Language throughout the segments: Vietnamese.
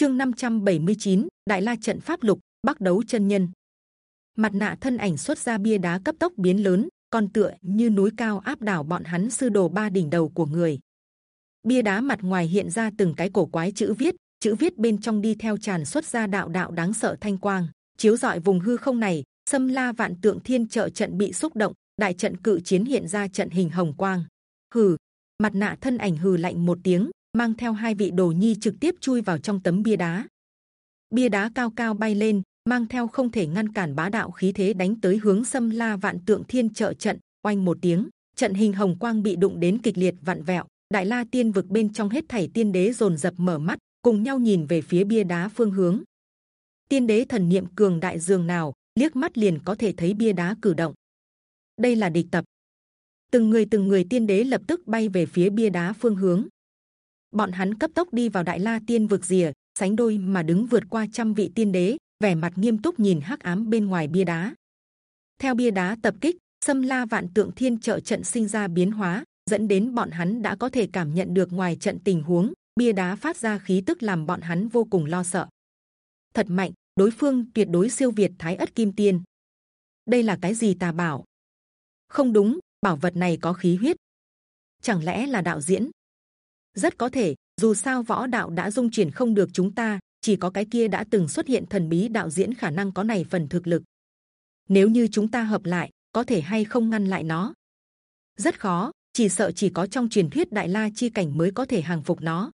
chương 579, đại la trận pháp lục bắc đấu chân nhân. Mặt nạ thân ảnh xuất ra bia đá cấp tốc biến lớn còn tựa như núi cao áp đảo bọn hắn sư đồ ba đỉnh đầu của người. Bia đá mặt ngoài hiện ra từng cái cổ quái chữ viết chữ viết bên trong đi theo tràn xuất ra đạo đạo đáng sợ thanh quang chiếu rọi vùng hư không này xâm la vạn tượng thiên trợ trận bị xúc động đại trận cự chiến hiện ra trận hình hồng quang. Hừ mặt nạ thân ảnh hừ lạnh một tiếng mang theo hai vị đồ nhi trực tiếp chui vào trong tấm bia đá. Bia đá cao cao bay lên, mang theo không thể ngăn cản bá đạo khí thế đánh tới hướng xâm la vạn tượng thiên trợ trận, oanh một tiếng, trận hình hồng quang bị đụng đến kịch liệt vặn vẹo. Đại la tiên vực bên trong hết thảy tiên đế rồn rập mở mắt, cùng nhau nhìn về phía bia đá phương hướng. Tiên đế thần niệm cường đại dường nào, liếc mắt liền có thể thấy bia đá cử động. Đây là địch tập. Từng người từng người tiên đế lập tức bay về phía bia đá phương hướng bọn hắn cấp tốc đi vào đại la tiên vực rìa, sánh đôi mà đứng vượt qua trăm vị tiên đế, vẻ mặt nghiêm túc nhìn hắc ám bên ngoài bia đá. Theo bia đá tập kích, xâm la vạn tượng thiên trợ trận sinh ra biến hóa, dẫn đến bọn hắn đã có thể cảm nhận được ngoài trận tình huống, bia đá phát ra khí tức làm bọn hắn vô cùng lo sợ. Thật mạnh, đối phương tuyệt đối siêu việt thái ất kim tiên. Đây là cái gì tà bảo? Không đúng, bảo vật này có khí huyết. Chẳng lẽ là đạo diễn? Rất có thể, dù sao võ đạo đã dung chuyển không được chúng ta, chỉ có cái kia đã từng xuất hiện thần bí đạo diễn khả năng có này phần thực lực. Nếu như chúng ta hợp lại, có thể hay không ngăn lại nó? Rất khó, chỉ sợ chỉ có trong truyền thuyết đại la chi cảnh mới có thể hàng phục nó.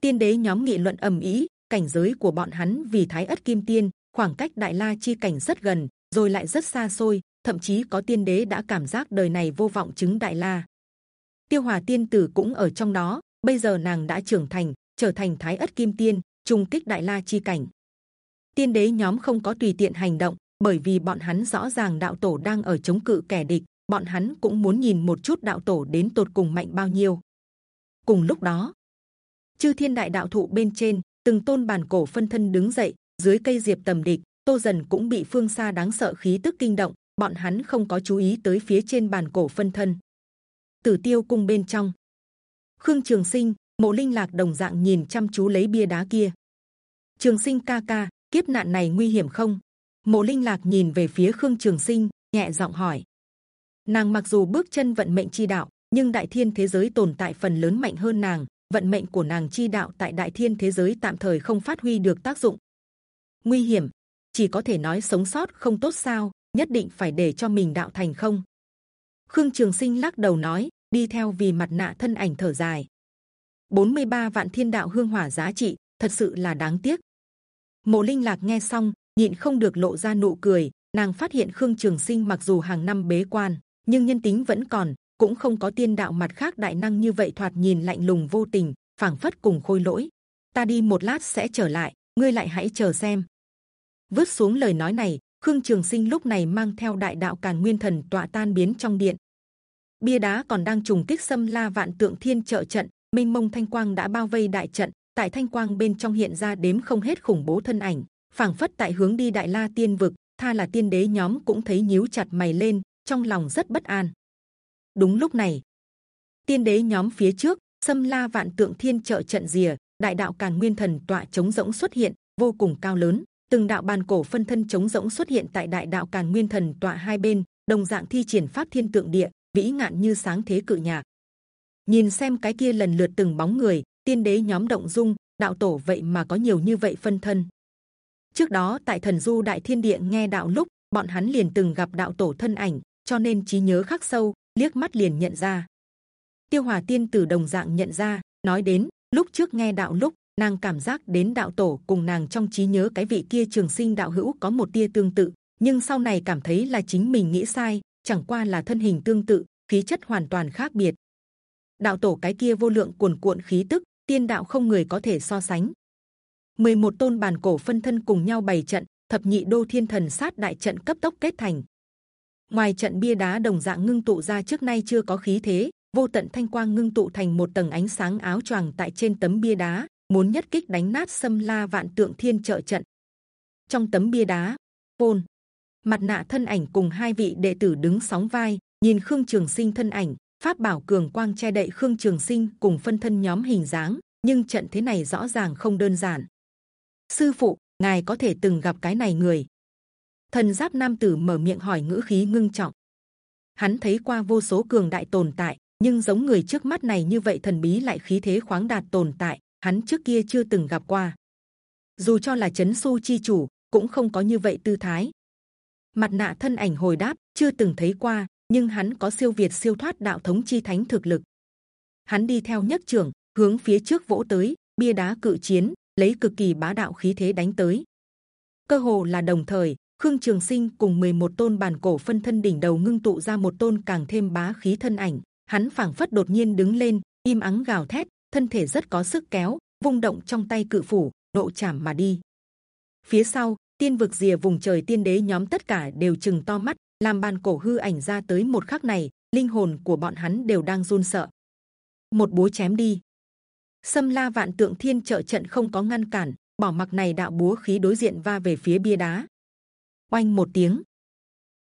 Tiên đế nhóm nghị luận ầm ĩ, cảnh giới của bọn hắn vì thái ất kim tiên, khoảng cách đại la chi cảnh rất gần, rồi lại rất xa xôi, thậm chí có tiên đế đã cảm giác đời này vô vọng chứng đại la. Tiêu hòa tiên tử cũng ở trong đó bây giờ nàng đã trưởng thành, trở thành thái ất kim tiên trung kích đại la chi cảnh. Tiên đế nhóm không có tùy tiện hành động, bởi vì bọn hắn rõ ràng đạo tổ đang ở chống cự kẻ địch, bọn hắn cũng muốn nhìn một chút đạo tổ đến tột cùng mạnh bao nhiêu. Cùng lúc đó, chư thiên đại đạo thụ bên trên, từng tôn bàn cổ phân thân đứng dậy, dưới cây diệp tầm địch, tô dần cũng bị phương xa đáng sợ khí tức kinh động, bọn hắn không có chú ý tới phía trên bàn cổ phân thân. Tử tiêu cung bên trong khương trường sinh, mộ linh lạc đồng dạng nhìn chăm chú lấy bia đá kia. Trường sinh ca ca, kiếp nạn này nguy hiểm không? Mộ linh lạc nhìn về phía khương trường sinh, nhẹ giọng hỏi. Nàng mặc dù bước chân vận mệnh chi đạo, nhưng đại thiên thế giới tồn tại phần lớn mạnh hơn nàng, vận mệnh của nàng chi đạo tại đại thiên thế giới tạm thời không phát huy được tác dụng. Nguy hiểm, chỉ có thể nói sống sót không tốt sao, nhất định phải để cho mình đạo thành không? Khương trường sinh lắc đầu nói đi theo vì mặt nạ thân ảnh thở dài. 43 vạn thiên đạo hương hỏa giá trị, thật sự là đáng tiếc. Mộ linh lạc nghe xong, nhịn không được lộ ra nụ cười, nàng phát hiện khương trường sinh mặc dù hàng năm bế quan, nhưng nhân tính vẫn còn, cũng không có tiên đạo mặt khác đại năng như vậy thoạt nhìn lạnh lùng vô tình, phảng phất cùng khôi lỗi. Ta đi một lát sẽ trở lại, ngươi lại hãy chờ xem. Vứt xuống lời nói này, khương trường sinh lúc này mang theo đại đạo càn nguyên thần tọa tan biến trong điện bia đá còn đang trùng kích xâm la vạn tượng thiên trợ trận. Minh mông thanh quang đã bao vây đại trận. Tại thanh quang bên trong hiện ra đếm không hết khủng bố thân ảnh. Phảng phất tại hướng đi đại la tiên vực, tha là tiên đế nhóm cũng thấy nhíu chặt mày lên, trong lòng rất bất an. Đúng lúc này, tiên đế nhóm phía trước, xâm la vạn tượng thiên trợ trận rìa, đại đạo càn nguyên thần tọa chống rỗng xuất hiện, vô cùng cao lớn. Từng đạo bàn cổ phân thân chống rỗng xuất hiện tại đại đạo càn nguyên thần tọa hai bên, đồng dạng thi triển pháp thiên tượng địa vĩ ngạn như sáng thế cự nhạc nhìn xem cái kia lần lượt từng bóng người, tiên đế nhóm động dung, đạo tổ vậy mà có nhiều như vậy phân thân. Trước đó tại thần du đại thiên địa nghe đạo lúc, bọn hắn liền từng gặp đạo tổ thân ảnh, cho nên trí nhớ khắc sâu, liếc mắt liền nhận ra. Tiêu hòa tiên tử đồng dạng nhận ra, nói đến, lúc trước nghe đạo lúc, nàng cảm giác đến đạo tổ cùng nàng trong trí nhớ cái vị kia trường sinh đạo hữu có một tia tương tự, nhưng sau này cảm thấy là chính mình nghĩ sai chẳng qua là thân hình tương tự, khí chất hoàn toàn khác biệt. Đạo tổ cái kia vô lượng cuồn cuộn khí tức, tiên đạo không người có thể so sánh. 11 tôn bàn cổ phân thân cùng nhau bày trận, thập nhị đô thiên thần sát đại trận cấp tốc kết thành. Ngoài trận bia đá đồng dạng ngưng tụ ra trước nay chưa có khí thế, vô tận thanh quang ngưng tụ thành một tầng ánh sáng áo choàng tại trên tấm bia đá, muốn nhất kích đánh nát xâm la vạn tượng thiên trợ trận. Trong tấm bia đá vôn mặt nạ thân ảnh cùng hai vị đệ tử đứng sóng vai, nhìn khương trường sinh thân ảnh, pháp bảo cường quang che đậy khương trường sinh cùng phân thân nhóm hình dáng, nhưng trận thế này rõ ràng không đơn giản. Sư phụ, ngài có thể từng gặp cái này người? Thần giáp nam tử mở miệng hỏi ngữ khí ngưng trọng. Hắn thấy qua vô số cường đại tồn tại, nhưng giống người trước mắt này như vậy thần bí lại khí thế khoáng đạt tồn tại, hắn trước kia chưa từng gặp qua. Dù cho là chấn su chi chủ, cũng không có như vậy tư thái mặt nạ thân ảnh hồi đáp, chưa từng thấy qua, nhưng hắn có siêu việt siêu thoát đạo thống chi thánh thực lực. Hắn đi theo nhất trưởng, hướng phía trước vỗ tới, bia đá cự chiến, lấy cực kỳ bá đạo khí thế đánh tới. Cơ hồ là đồng thời, khương trường sinh cùng 11 tôn bàn cổ phân thân đỉnh đầu ngưng tụ ra một tôn càng thêm bá khí thân ảnh. Hắn phảng phất đột nhiên đứng lên, im ắng gào thét, thân thể rất có sức kéo, vung động trong tay cự phủ, độ chạm mà đi. Phía sau tiên vực rìa vùng trời tiên đế nhóm tất cả đều chừng to mắt, làm bàn cổ hư ảnh ra tới một khắc này, linh hồn của bọn hắn đều đang run sợ. Một búa chém đi. Xâm la vạn tượng thiên trợ trận không có ngăn cản, bỏ mặc này đạo búa khí đối diện va về phía bia đá. Oanh một tiếng.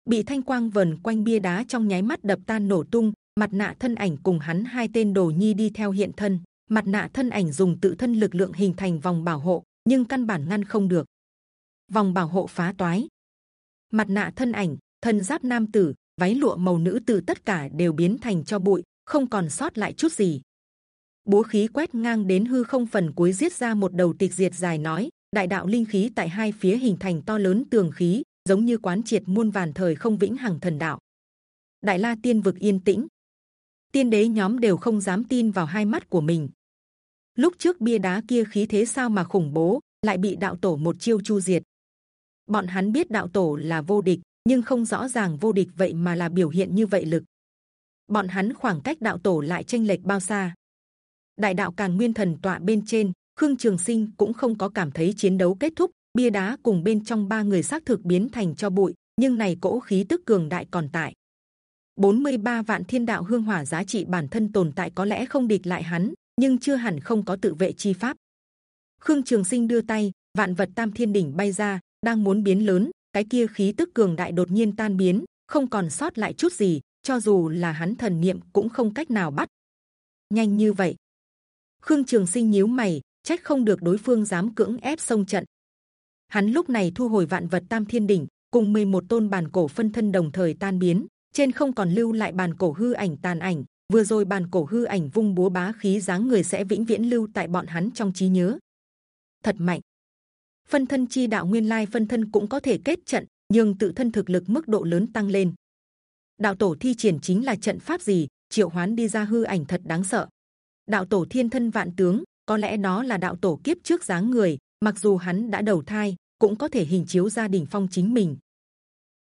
Bị thanh quang vần quanh bia đá trong nháy mắt đập tan nổ tung, mặt nạ thân ảnh cùng hắn hai tên đồ nhi đi theo hiện thân. Mặt nạ thân ảnh dùng tự thân lực lượng hình thành vòng bảo hộ, nhưng căn bản ngăn không được vòng bảo hộ phá toái. Mặt nạ thân ảnh, thân giáp nam tử, váy lụa màu nữ tử tất cả đều biến thành cho bụi, không còn sót lại chút gì. Búa khí quét ngang đến hư không phần cuối giết ra một đầu tịch diệt dài nói, đại đạo linh khí tại hai phía hình thành to lớn tường khí, giống như quán triệt muôn vàn thời không vĩnh hằng thần đạo. Đại la tiên vực yên tĩnh. Tiên đế nhóm đều không dám tin vào hai mắt của mình. Lúc trước bia đá kia khí thế sao mà khủng bố, lại bị đạo tổ một chiêu chu diệt bọn hắn biết đạo tổ là vô địch, nhưng không rõ ràng vô địch vậy mà là biểu hiện như vậy lực. Bọn hắn khoảng cách đạo tổ lại tranh lệch bao xa. Đại đạo càn nguyên thần tọa bên trên, khương trường sinh cũng không có cảm thấy chiến đấu kết thúc, bia đá cùng bên trong ba người xác thực biến thành cho bụi, nhưng này cỗ khí tức cường đại còn tại. 43 vạn thiên đạo hương hỏa giá trị bản thân tồn tại có lẽ không địch lại hắn, nhưng chưa hẳn không có tự vệ chi pháp. Khương trường sinh đưa tay, vạn vật tam thiên đỉnh bay ra đang muốn biến lớn, cái kia khí tức cường đại đột nhiên tan biến, không còn sót lại chút gì, cho dù là hắn thần niệm cũng không cách nào bắt. Nhanh như vậy. Khương trường sinh nhíu mày, trách không được đối phương dám cưỡng ép xông trận. Hắn lúc này thu hồi vạn vật tam thiên đỉnh, cùng 11 tôn bàn cổ phân thân đồng thời tan biến, trên không còn lưu lại bàn cổ hư ảnh tàn ảnh, vừa rồi bàn cổ hư ảnh vung búa bá khí dáng người sẽ vĩnh viễn lưu tại bọn hắn trong trí nhớ. Thật mạnh phân thân chi đạo nguyên lai phân thân cũng có thể kết trận, nhưng tự thân thực lực mức độ lớn tăng lên. Đạo tổ thi triển chính là trận pháp gì? Triệu hoán đi ra hư ảnh thật đáng sợ. Đạo tổ thiên thân vạn tướng, có lẽ đó là đạo tổ kiếp trước dáng người, mặc dù hắn đã đầu thai, cũng có thể hình chiếu gia đình phong chính mình.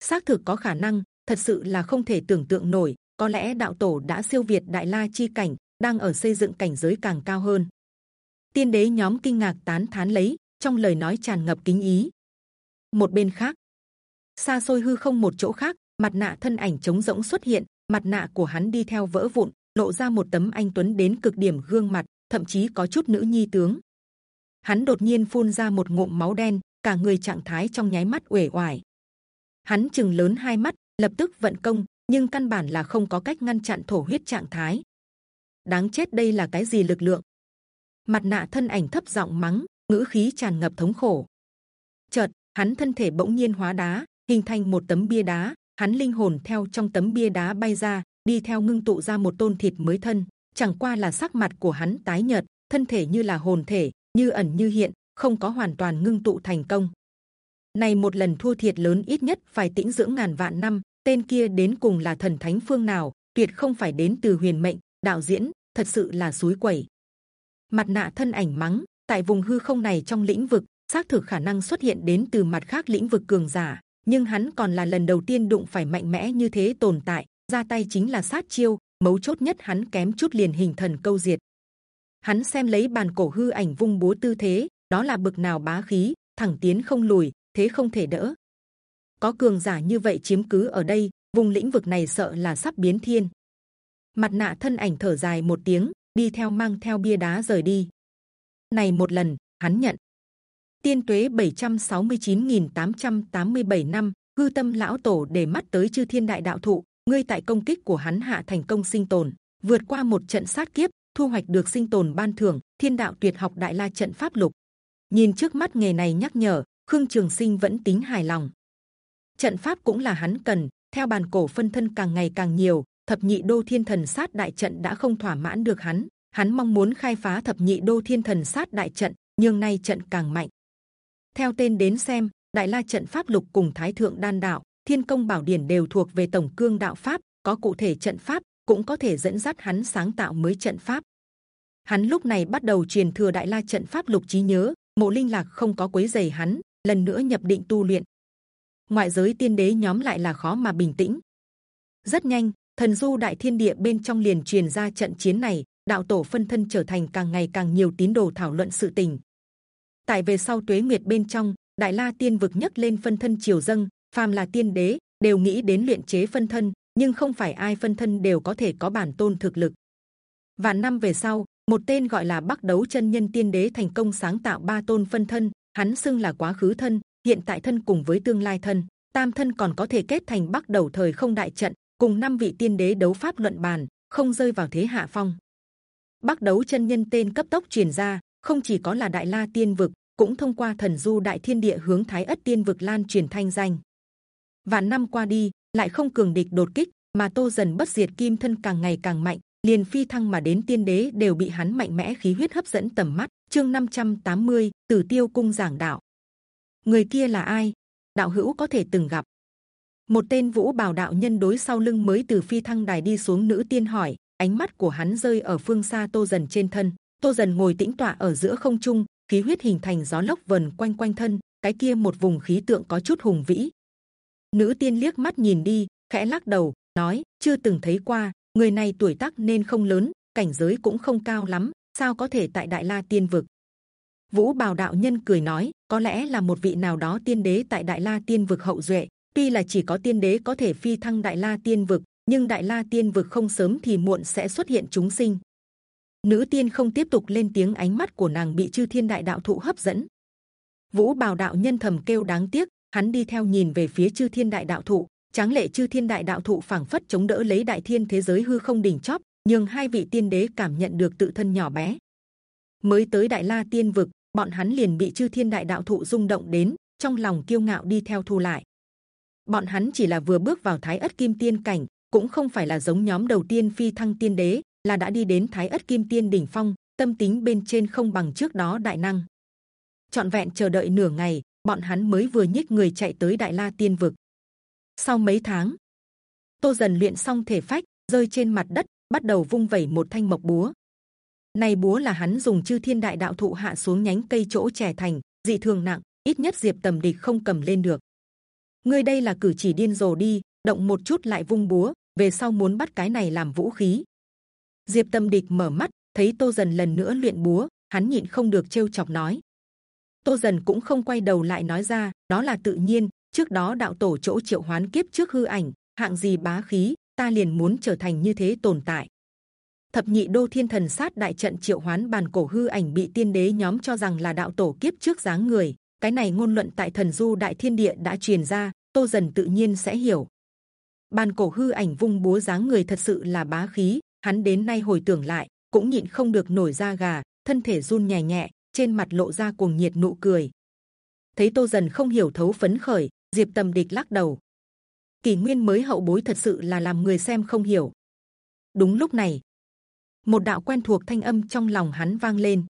Xác thực có khả năng, thật sự là không thể tưởng tượng nổi, có lẽ đạo tổ đã siêu việt đại la chi cảnh, đang ở xây dựng cảnh giới càng cao hơn. Tiên đế nhóm kinh ngạc tán thán lấy trong lời nói tràn ngập kính ý. Một bên khác, xa xôi hư không một chỗ khác, mặt nạ thân ảnh trống rỗng xuất hiện, mặt nạ của hắn đi theo vỡ vụn, lộ ra một tấm anh tuấn đến cực điểm gương mặt, thậm chí có chút nữ nhi tướng. Hắn đột nhiên phun ra một ngụm máu đen, cả người trạng thái trong nháy mắt uể oải. Hắn chừng lớn hai mắt, lập tức vận công, nhưng căn bản là không có cách ngăn chặn thổ huyết trạng thái. Đáng chết đây là cái gì lực lượng? Mặt nạ thân ảnh thấp giọng mắng ngữ khí tràn ngập thống khổ. Chợt, hắn thân thể bỗng nhiên hóa đá, hình thành một tấm bia đá. Hắn linh hồn theo trong tấm bia đá bay ra, đi theo ngưng tụ ra một tôn thịt mới thân. Chẳng qua là sắc mặt của hắn tái nhợt, thân thể như là hồn thể, như ẩn như hiện, không có hoàn toàn ngưng tụ thành công. Này một lần thua thiệt lớn ít nhất phải tĩnh dưỡng ngàn vạn năm, tên kia đến cùng là thần thánh phương nào, tuyệt không phải đến từ huyền mệnh, đạo diễn, thật sự là suối quẩy. Mặt nạ thân ảnh mắng tại vùng hư không này trong lĩnh vực, xác thực khả năng xuất hiện đến từ mặt khác lĩnh vực cường giả, nhưng hắn còn là lần đầu tiên đụng phải mạnh mẽ như thế tồn tại, ra tay chính là sát chiêu, mấu chốt nhất hắn kém chút liền hình thần câu diệt. Hắn xem lấy bàn cổ hư ảnh vung búa tư thế, đó là bực nào bá khí, thẳng tiến không lùi, thế không thể đỡ. Có cường giả như vậy chiếm cứ ở đây, vùng lĩnh vực này sợ là sắp biến thiên. Mặt nạ thân ảnh thở dài một tiếng, đi theo mang theo bia đá rời đi này một lần, hắn nhận. Tiên tuế 769.887 năm, hư tâm lão tổ để mắt tới chư thiên đại đạo thụ, ngươi tại công kích của hắn hạ thành công sinh tồn, vượt qua một trận sát kiếp, thu hoạch được sinh tồn ban thưởng, thiên đạo tuyệt học đại la trận pháp lục. Nhìn trước mắt nghề này nhắc nhở, khương trường sinh vẫn tính hài lòng. Trận pháp cũng là hắn cần, theo bàn cổ phân thân càng ngày càng nhiều, thập nhị đô thiên thần sát đại trận đã không thỏa mãn được hắn hắn mong muốn khai phá thập nhị đô thiên thần sát đại trận, nhưng nay trận càng mạnh. Theo tên đến xem, đại la trận pháp lục cùng thái thượng đan đạo, thiên công bảo điển đều thuộc về tổng cương đạo pháp, có cụ thể trận pháp, cũng có thể dẫn dắt hắn sáng tạo mới trận pháp. Hắn lúc này bắt đầu truyền thừa đại la trận pháp lục trí nhớ, mộ linh lạc không có quấy giày hắn, lần nữa nhập định tu luyện. Ngoại giới tiên đế nhóm lại là khó mà bình tĩnh. Rất nhanh, thần du đại thiên địa bên trong liền truyền ra trận chiến này đạo tổ phân thân trở thành càng ngày càng nhiều tín đồ thảo luận sự tình. Tại về sau tuế nguyệt bên trong, đại la tiên vực nhất lên phân thân triều dâng, phàm là tiên đế đều nghĩ đến luyện chế phân thân, nhưng không phải ai phân thân đều có thể có bản tôn thực lực. Vạn năm về sau, một tên gọi là bắc đấu chân nhân tiên đế thành công sáng tạo ba tôn phân thân, hắn xưng là quá khứ thân, hiện tại thân cùng với tương lai thân, tam thân còn có thể kết thành bắc đầu thời không đại trận, cùng năm vị tiên đế đấu pháp luận bàn, không rơi vào thế hạ phong bắc đấu chân nhân tên cấp tốc truyền ra không chỉ có là đại la tiên vực cũng thông qua thần du đại thiên địa hướng thái ất tiên vực lan truyền thanh danh. Và năm qua đi lại không cường địch đột kích mà tô dần bất diệt kim thân càng ngày càng mạnh liền phi thăng mà đến tiên đế đều bị hắn mạnh mẽ khí huyết hấp dẫn tầm mắt. Chương 580, tử tiêu cung giảng đạo. Người kia là ai? Đạo hữu có thể từng gặp. Một tên vũ bào đạo nhân đối sau lưng mới từ phi thăng đài đi xuống nữ tiên hỏi ánh mắt của hắn rơi ở phương xa tô dần trên thân. Tô dần ngồi tĩnh tọa ở giữa không trung, khí huyết hình thành gió lốc vần quanh quanh thân, cái kia một vùng khí tượng có chút hùng vĩ. Nữ tiên liếc mắt nhìn đi, khẽ lắc đầu, nói, chưa từng thấy qua, người này tuổi tác nên không lớn, cảnh giới cũng không cao lắm, sao có thể tại đại la tiên vực? Vũ bào đạo nhân cười nói, có lẽ là một vị nào đó tiên đế tại đại la tiên vực hậu duệ, tuy là chỉ có tiên đế có thể phi thăng đại la tiên vực nhưng đại la tiên vực không sớm thì muộn sẽ xuất hiện chúng sinh. Nữ tiên không tiếp tục lên tiếng, ánh mắt của nàng bị chư thiên đại đạo thụ hấp dẫn. Vũ bào đạo nhân thầm kêu đáng tiếc, hắn đi theo nhìn về phía chư thiên đại đạo thụ. Tráng lệ chư thiên đại đạo thụ phảng phất chống đỡ lấy đại thiên thế giới hư không đỉnh chóp nhưng hai vị tiên đế cảm nhận được tự thân nhỏ bé. Mới tới đại la tiên vực, bọn hắn liền bị chư thiên đại đạo thụ rung động đến, trong lòng kiêu ngạo đi theo thu lại. Bọn hắn chỉ là vừa bước vào thái ất kim tiên cảnh cũng không phải là giống nhóm đầu tiên phi thăng tiên đế, là đã đi đến thái ất kim tiên đỉnh phong, tâm tính bên trên không bằng trước đó đại năng. Chọn vẹn chờ đợi nửa ngày, bọn hắn mới vừa nhích người chạy tới đại la tiên vực. Sau mấy tháng, tô dần luyện xong thể phách, rơi trên mặt đất, bắt đầu vung vẩy một thanh mộc búa. Này búa là hắn dùng chư thiên đại đạo thụ hạ xuống nhánh cây chỗ trẻ thành, dị thường nặng, ít nhất diệp tầm địch không cầm lên được. Ngươi đây là cử chỉ điên rồ đi, động một chút lại vung búa về sau muốn bắt cái này làm vũ khí. Diệp tâm địch mở mắt, thấy tô dần lần nữa luyện búa, hắn nhịn không được trêu chọc nói. Tô dần cũng không quay đầu lại nói ra, đó là tự nhiên, trước đó đạo tổ chỗ triệu hoán kiếp trước hư ảnh, hạng gì bá khí, ta liền muốn trở thành như thế tồn tại. Thập nhị đô thiên thần sát đại trận triệu hoán bàn cổ hư ảnh bị tiên đế nhóm cho rằng là đạo tổ kiếp trước dáng người. Cái này ngôn luận tại thần du đại thiên địa đã truyền ra, tô dần tự nhiên sẽ hiểu ban cổ hư ảnh vung búa dáng người thật sự là bá khí, hắn đến nay hồi tưởng lại, cũng nhịn không được nổi da gà, thân thể run nhẹ nhẹ, trên mặt lộ ra cuồng nhiệt nụ cười. Thấy tô dần không hiểu thấu phấn khởi, diệp tầm địch lắc đầu. Kỳ nguyên mới hậu bối thật sự là làm người xem không hiểu. Đúng lúc này, một đạo quen thuộc thanh âm trong lòng hắn vang lên.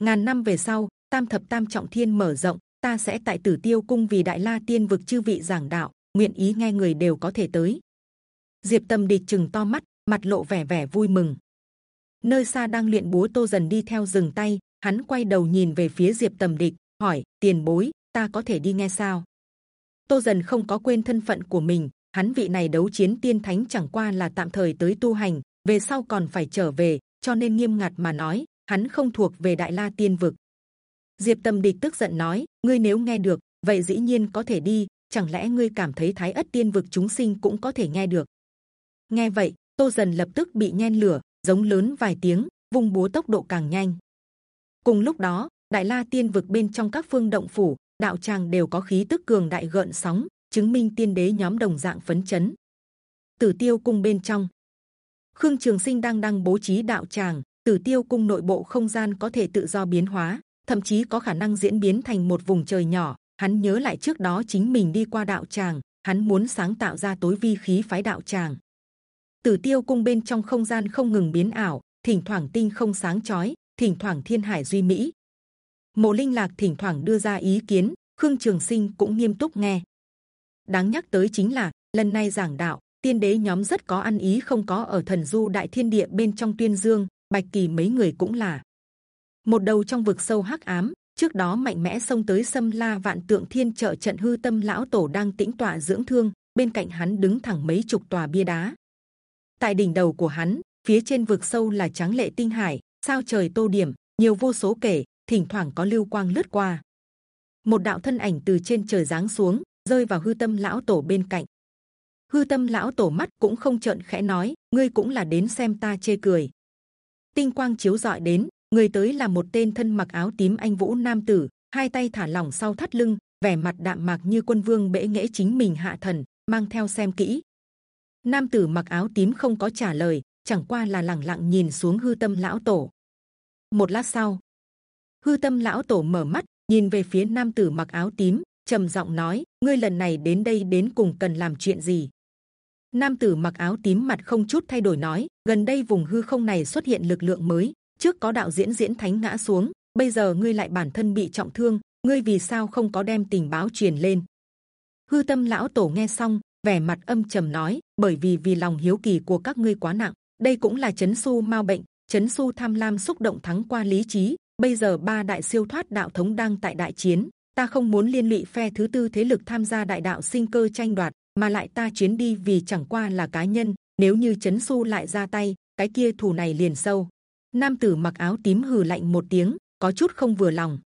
Ngàn năm về sau, tam thập tam trọng thiên mở rộng, ta sẽ tại tử tiêu cung vì đại la tiên vực chư vị giảng đạo nguyện ý nghe người đều có thể tới. Diệp tâm địch chừng to mắt, mặt lộ vẻ vẻ vui mừng. Nơi xa đang luyện búa tô dần đi theo dừng tay, hắn quay đầu nhìn về phía diệp Tâm địch, hỏi, tiền bối, ta có thể đi nghe sao? Tô dần không có quên thân phận của mình, hắn vị này đấu chiến tiên thánh chẳng qua là tạm thời tới tu hành, về sau còn phải trở về, cho nên nghiêm ngặt mà nói, hắn không thuộc về đại la tiên vực. Diệp tâm địch tức giận nói, ngươi nếu nghe được, vậy dĩ nhiên có thể đi chẳng lẽ ngươi cảm thấy thái ất tiên vực chúng sinh cũng có thể nghe được? Nghe vậy, tô dần lập tức bị nhen lửa, giống lớn vài tiếng, vung búa tốc độ càng nhanh. Cùng lúc đó, đại la tiên vực bên trong các phương động phủ, đạo tràng đều có khí tức cường đại gợn sóng, chứng minh tiên đế nhóm đồng dạng phấn chấn. Tử tiêu cung bên trong. Khương trường sinh đang đang bố trí đạo tràng, tử tiêu cung nội bộ không gian có thể tự do biến hóa, thậm chí có khả năng diễn biến thành một vùng trời nhỏ. Hắn nhớ lại trước đó chính mình đi qua đạo tràng, hắn muốn sáng tạo ra tối vi khí phái đạo tràng. Tử Tiêu cung bên trong không gian không ngừng biến ảo, thỉnh thoảng tinh không sáng chói, thỉnh thoảng thiên hải duy mỹ. Mộ Linh Lạc thỉnh thoảng đưa ra ý kiến, Khương Trường Sinh cũng nghiêm túc nghe. Đáng nhắc tới chính là lần này giảng đạo, tiên đế nhóm rất có ăn ý không có ở thần du đại thiên địa bên trong tuyên dương, bạch kỳ mấy người cũng là một đầu trong vực sâu hắc ám. Trước đó mạnh mẽ xông tới xâm la vạn tượng thiên trợ trận hư tâm lão tổ đang tĩnh tọa dưỡng thương, bên cạnh hắn đứng thẳng mấy chục tòa bia đá. Tại đỉnh đầu của hắn, phía trên vực sâu là trắng lệ tinh hải, sao trời tô điểm, nhiều vô số kể, thỉnh thoảng có lưu quang lướt qua. Một đạo thân ảnh từ trên trời giáng xuống, rơi vào hư tâm lão tổ bên cạnh. Hư tâm lão tổ mắt cũng không trợn khẽ nói, ngươi cũng là đến xem ta chê cười. Tinh quang chiếu rọi đến, người tới là một tên thân mặc áo tím anh vũ nam tử, hai tay thả lỏng sau thắt lưng, vẻ mặt đạm mạc như quân vương bễ nghệ chính mình hạ thần, mang theo xem kỹ. Nam tử mặc áo tím không có trả lời, chẳng qua là lẳng lặng nhìn xuống hư tâm lão tổ. Một lát sau, hư tâm lão tổ mở mắt, nhìn về phía nam tử mặc áo tím, trầm giọng nói: ngươi lần này đến đây đến cùng cần làm chuyện gì? Nam tử mặc áo tím mặt không chút thay đổi nói: gần đây vùng hư không này xuất hiện lực lượng mới, trước có đạo diễn diễn thánh ngã xuống, bây giờ ngươi lại bản thân bị trọng thương, ngươi vì sao không có đem tình báo truyền lên? Hư tâm lão tổ nghe xong, vẻ mặt âm trầm nói: bởi vì vì lòng hiếu kỳ của các ngươi quá nặng, đây cũng là chấn su mau bệnh, chấn su tham lam xúc động thắng qua lý trí. Bây giờ ba đại siêu thoát đạo thống đang tại đại chiến, ta không muốn liên lụy phe thứ tư thế lực tham gia đại đạo sinh cơ tranh đoạt, mà lại ta chuyến đi vì chẳng qua là cá nhân. Nếu như chấn su lại ra tay, cái kia thù này liền sâu. Nam tử mặc áo tím hừ lạnh một tiếng, có chút không vừa lòng.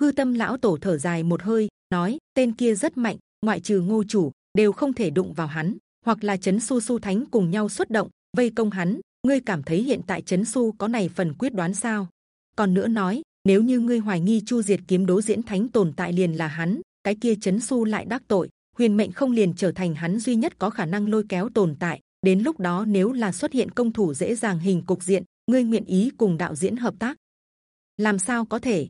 Hư tâm lão tổ thở dài một hơi, nói: tên kia rất mạnh, ngoại trừ ngô chủ đều không thể đụng vào hắn, hoặc là chấn su su thánh cùng nhau xuất động vây công hắn. Ngươi cảm thấy hiện tại chấn su có này phần quyết đoán sao? Còn nữa nói, nếu như ngươi hoài nghi chu diệt kiếm đố diễn thánh tồn tại liền là hắn, cái kia chấn su lại đắc tội, huyền mệnh không liền trở thành hắn duy nhất có khả năng lôi kéo tồn tại. Đến lúc đó nếu là xuất hiện công thủ dễ dàng hình cục diện, ngươi nguyện ý cùng đạo diễn hợp tác? Làm sao có thể?